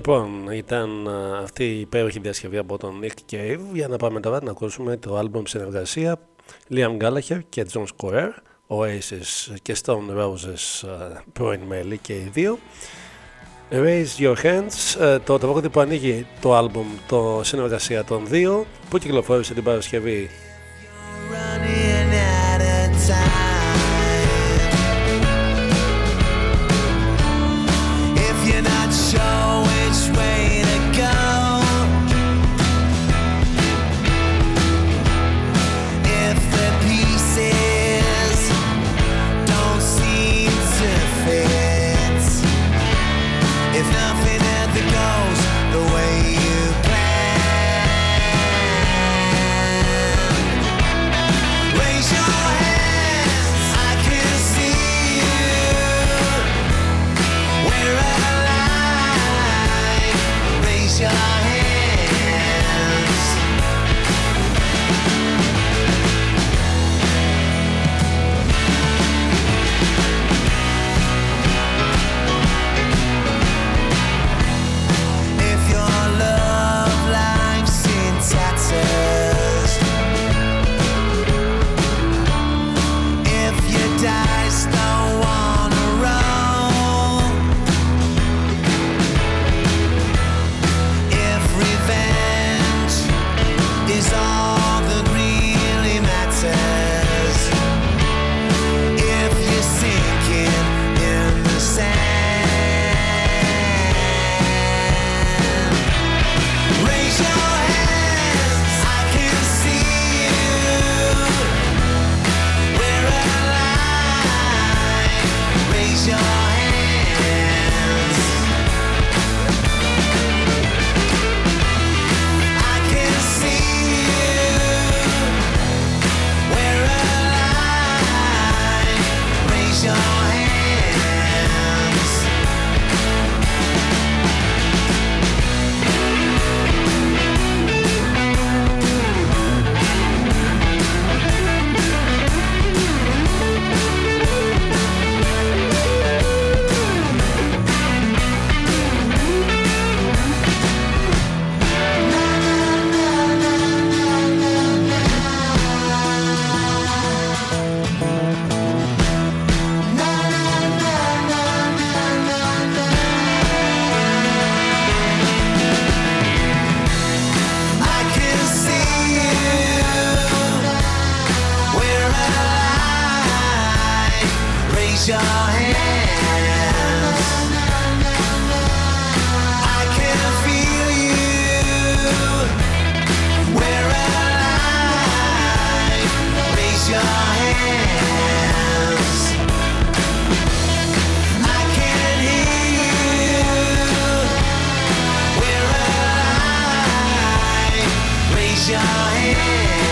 Λοιπόν, ήταν α, αυτή η υπέροχη διασκευή από τον Nick Cave. Για να πάμε τώρα να ακούσουμε το άλμπομ συνεργασία. Liam Gallagher και John Square Oasis και Stone Roses α, πρώην μέλη και οι δύο. Raise Your Hands, ε, το τραγούδι που ανοίγει το άλμπομ το συνεργασία των δύο που κυκλοφόρησε την Παρασκευή your hand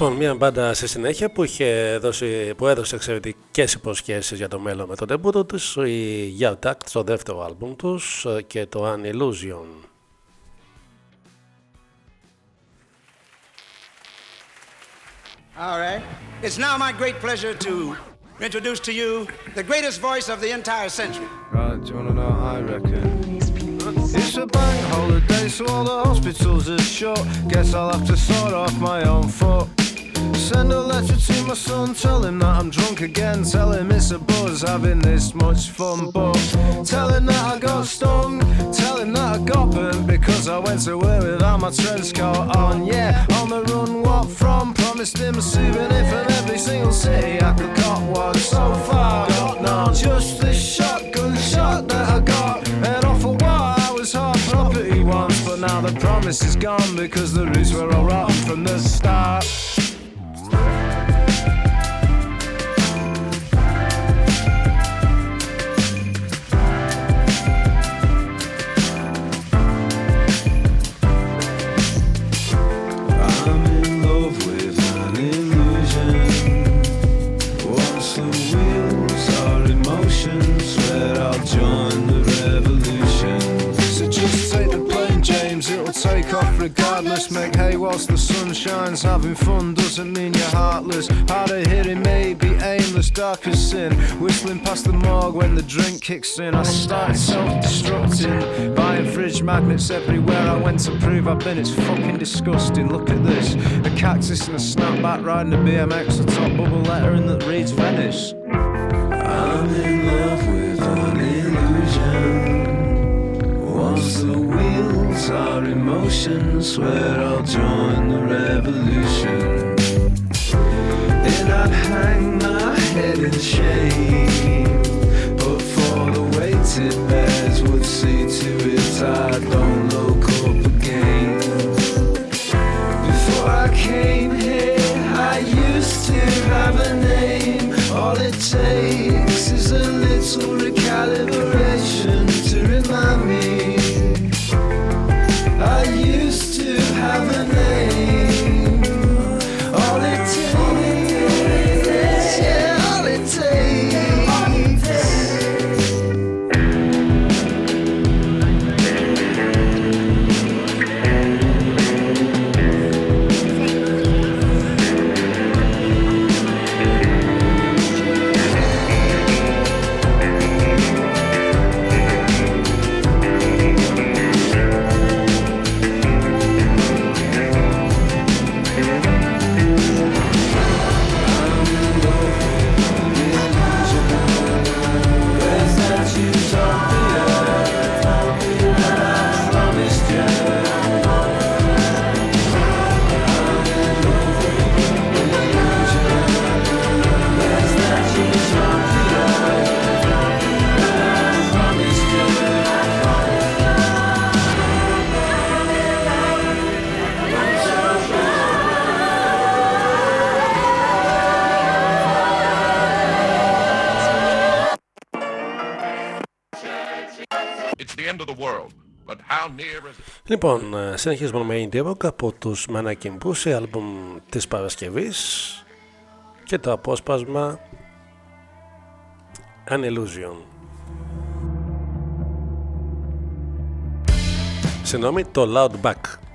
Λοιπόν, μια μπάντα στη συνέχεια που, είχε δώσει, που έδωσε εξαιρετικέ υποσχέσει για το μέλλον με τον τεμπούτο του, η Yard Act στο δεύτερο άλμπουμ του και το An Illusion. All right. It's now my great pleasure to introduce to you the greatest voice of the entire century. Right, do you wanna know what I reckon? It's a bank holiday, so all the hospitals are shut. Guess I'll have to sort off my own foot. Send a letter to my son, tell him that I'm drunk again. Tell him it's a buzz having this much fun, but tell him that I got stung. Tell him that I got burnt because I went away without my trench coat on. Yeah, on the run, what from? Promised him a souvenir from every single city I could got one. So far, got none. Just this shotgun shot that I got, and off for what I was half property once. But now the promise is gone because the roots were all rotten from the start. Regardless. Make hay whilst the sun shines. Having fun doesn't mean you're heartless. Hard of hearing may be aimless, dark as sin. Whistling past the morgue when the drink kicks in. I started self-destructing, buying fridge magnets everywhere I went to prove I've been. It's fucking disgusting. Look at this, a cactus and a snapback riding a BMX, a top bubble lettering that reads Venice. I'm in love with an illusion. Once the wheels are in motion, swear I'll join the revolution. Then I'd hang my head in shame. But for the weight it bears, would see to it I don't look up again. Before I came here, I used to have a name. All it takes is a little recalibration Λοιπόν, ε, συνεχίζουμε με Indie Rock από τους Mannequin Pussy, άλμπουμ της Παρασκευής και το απόσπασμα An Illusion. Συγγνώμη, το Loud Back.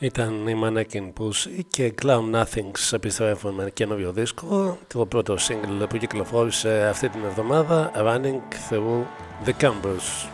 Ήταν η Mannequin Pussy και Clown Nothings επιστρέφουν με καινούριο δίσκο. Το πρώτο single που κυκλοφόρησε αυτή την εβδομάδα Running Through the Campus.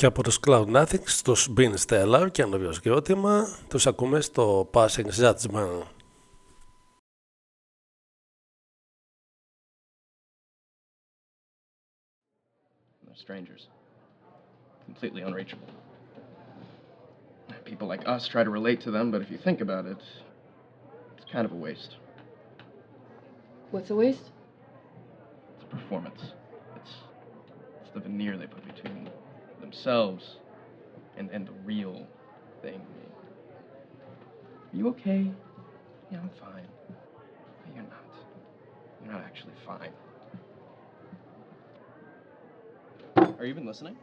Και από τους Cloud Nothings, τους Bean Stellar και ένα συγκρότημα, τους ακούμε στο Passing Judgment. strangers. Completely unreachable. People like us try to relate to them, but if you think about it, it's kind of a waste. What's a waste? It's a performance. It's, it's the veneer they put between themselves and, and the real thing. Are you okay? Yeah, I'm fine. No, you're not. You're not actually fine. Are you even listening?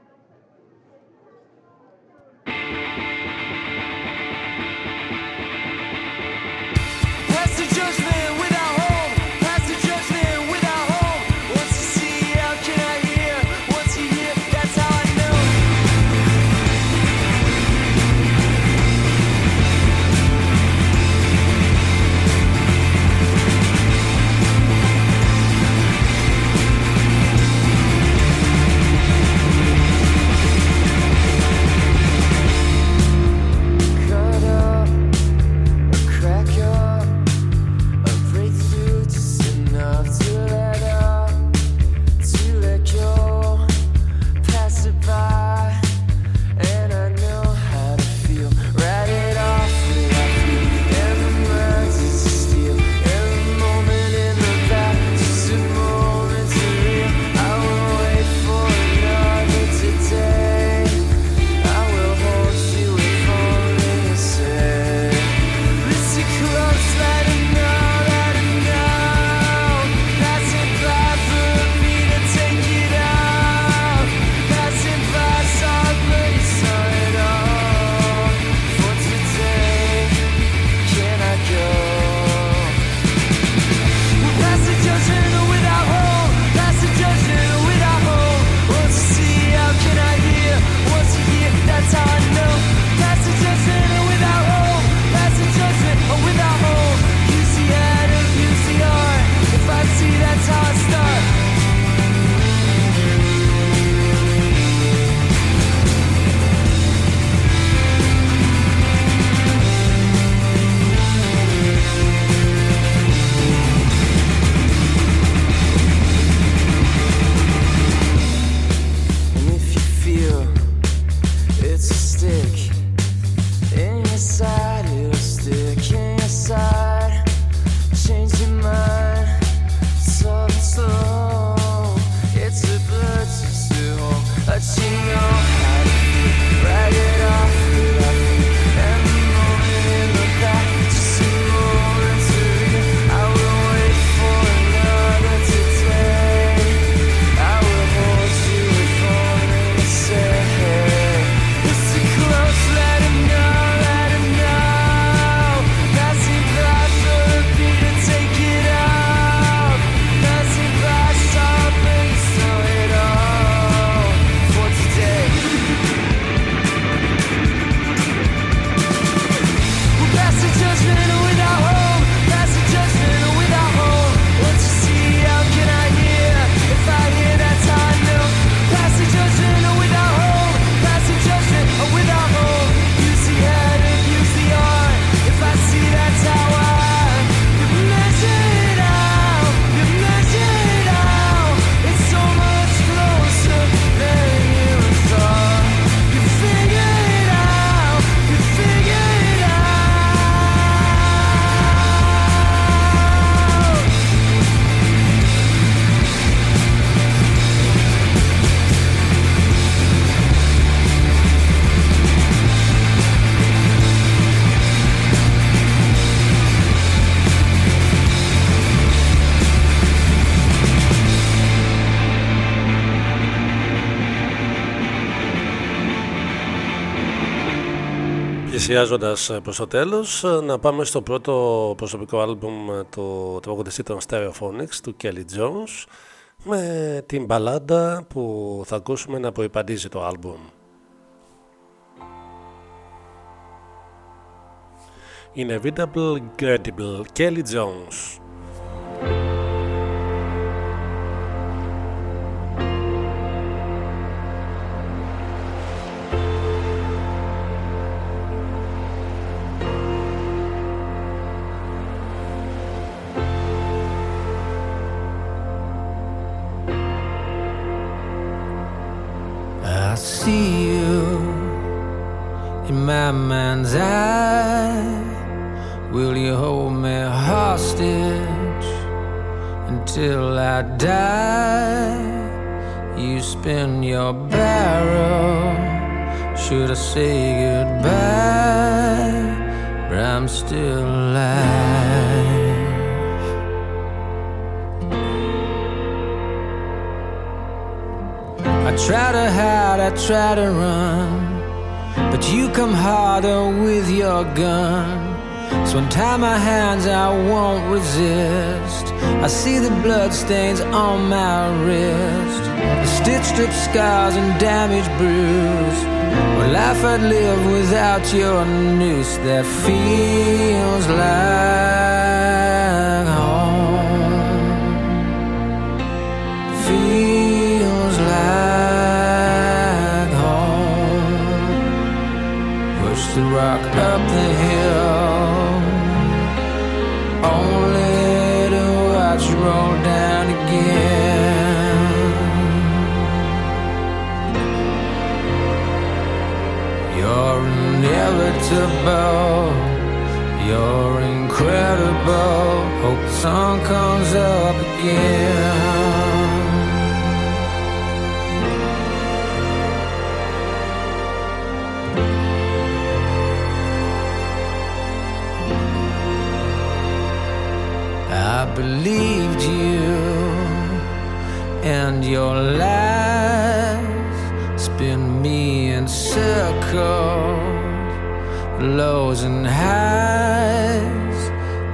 Πλησιάζοντας προς το τέλος, να πάμε στο πρώτο προσωπικό άλμπουμ του τραγουδιστή των Stereophonics, του Kelly Jones, με την μπαλάντα που θα ακούσουμε να προϋπαντήσει το άλμπουμ. Inevitable Credible, Kelly Jones. Gun. So untie my hands, I won't resist. I see the blood stains on my wrist, the stitched up scars and damaged bruise. What life I'd live without your noose that feels like rock up the hill, only to watch you roll down again. You're inevitable. You're incredible. Hope the sun comes up again. Believed you and your lies spin me in circles, lows and highs.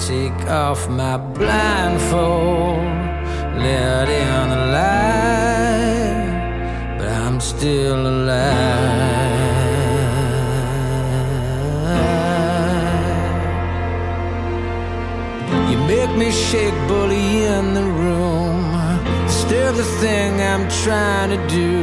Take off my blindfold, let in the light, but I'm still alive. Me shake, bully in the room. Stir the thing I'm trying to do.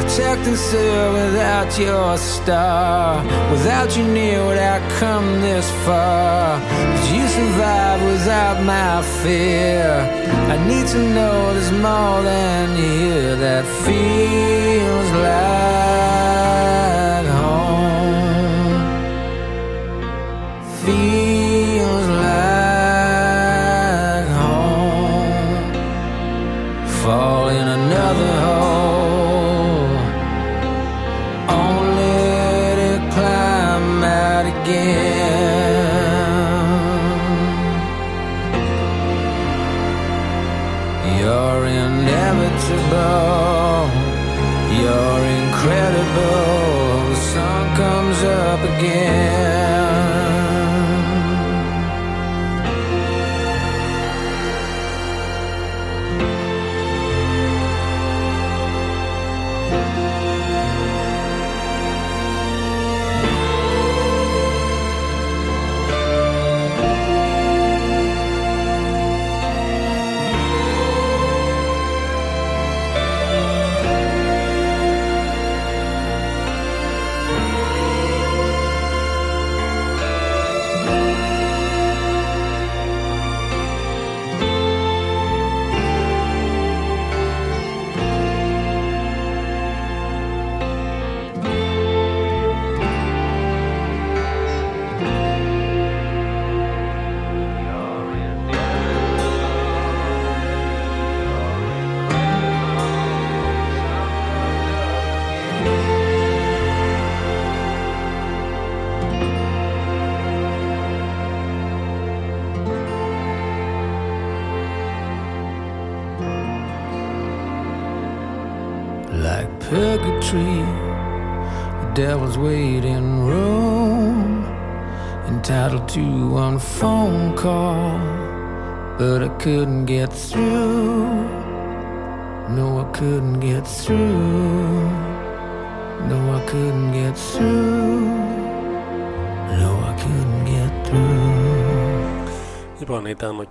Protect and serve without your star. Without you near, would I come this far? Could you survive without my fear? I need to know there's more than here that feels like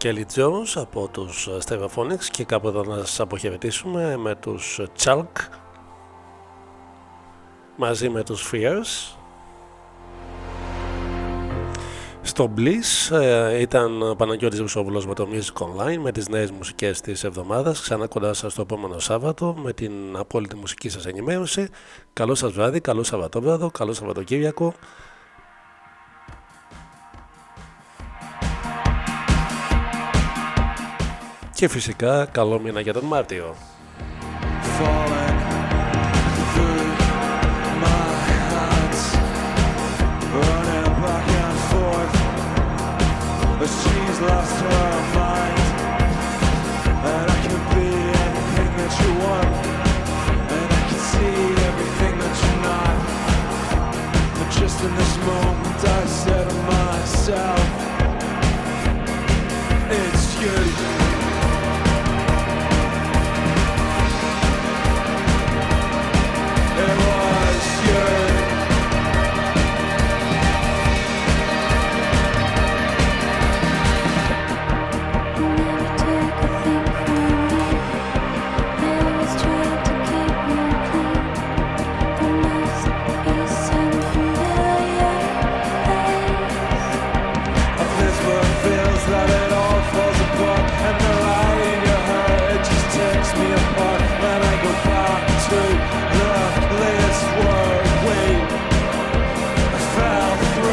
Kelly Jones από τους Stereophonics και κάπου εδώ να σας αποχαιρετήσουμε με τους Chalk. Μαζί με τους Fears. Στο Bliss ε, ήταν ο Παναγιώτης Βουσόβουλος με το Music Online με τις νέες μουσικές της εβδομάδας. Ξανά κοντά σας το επόμενο Σάββατο με την απόλυτη μουσική σας ενημέρωση. Καλό σας βράδυ, καλό Σαββατόβραδο, καλό Σαββατοκύριακο και φυσικά καλό μήνα για τον Μάρτιο. just in this moment I said to myself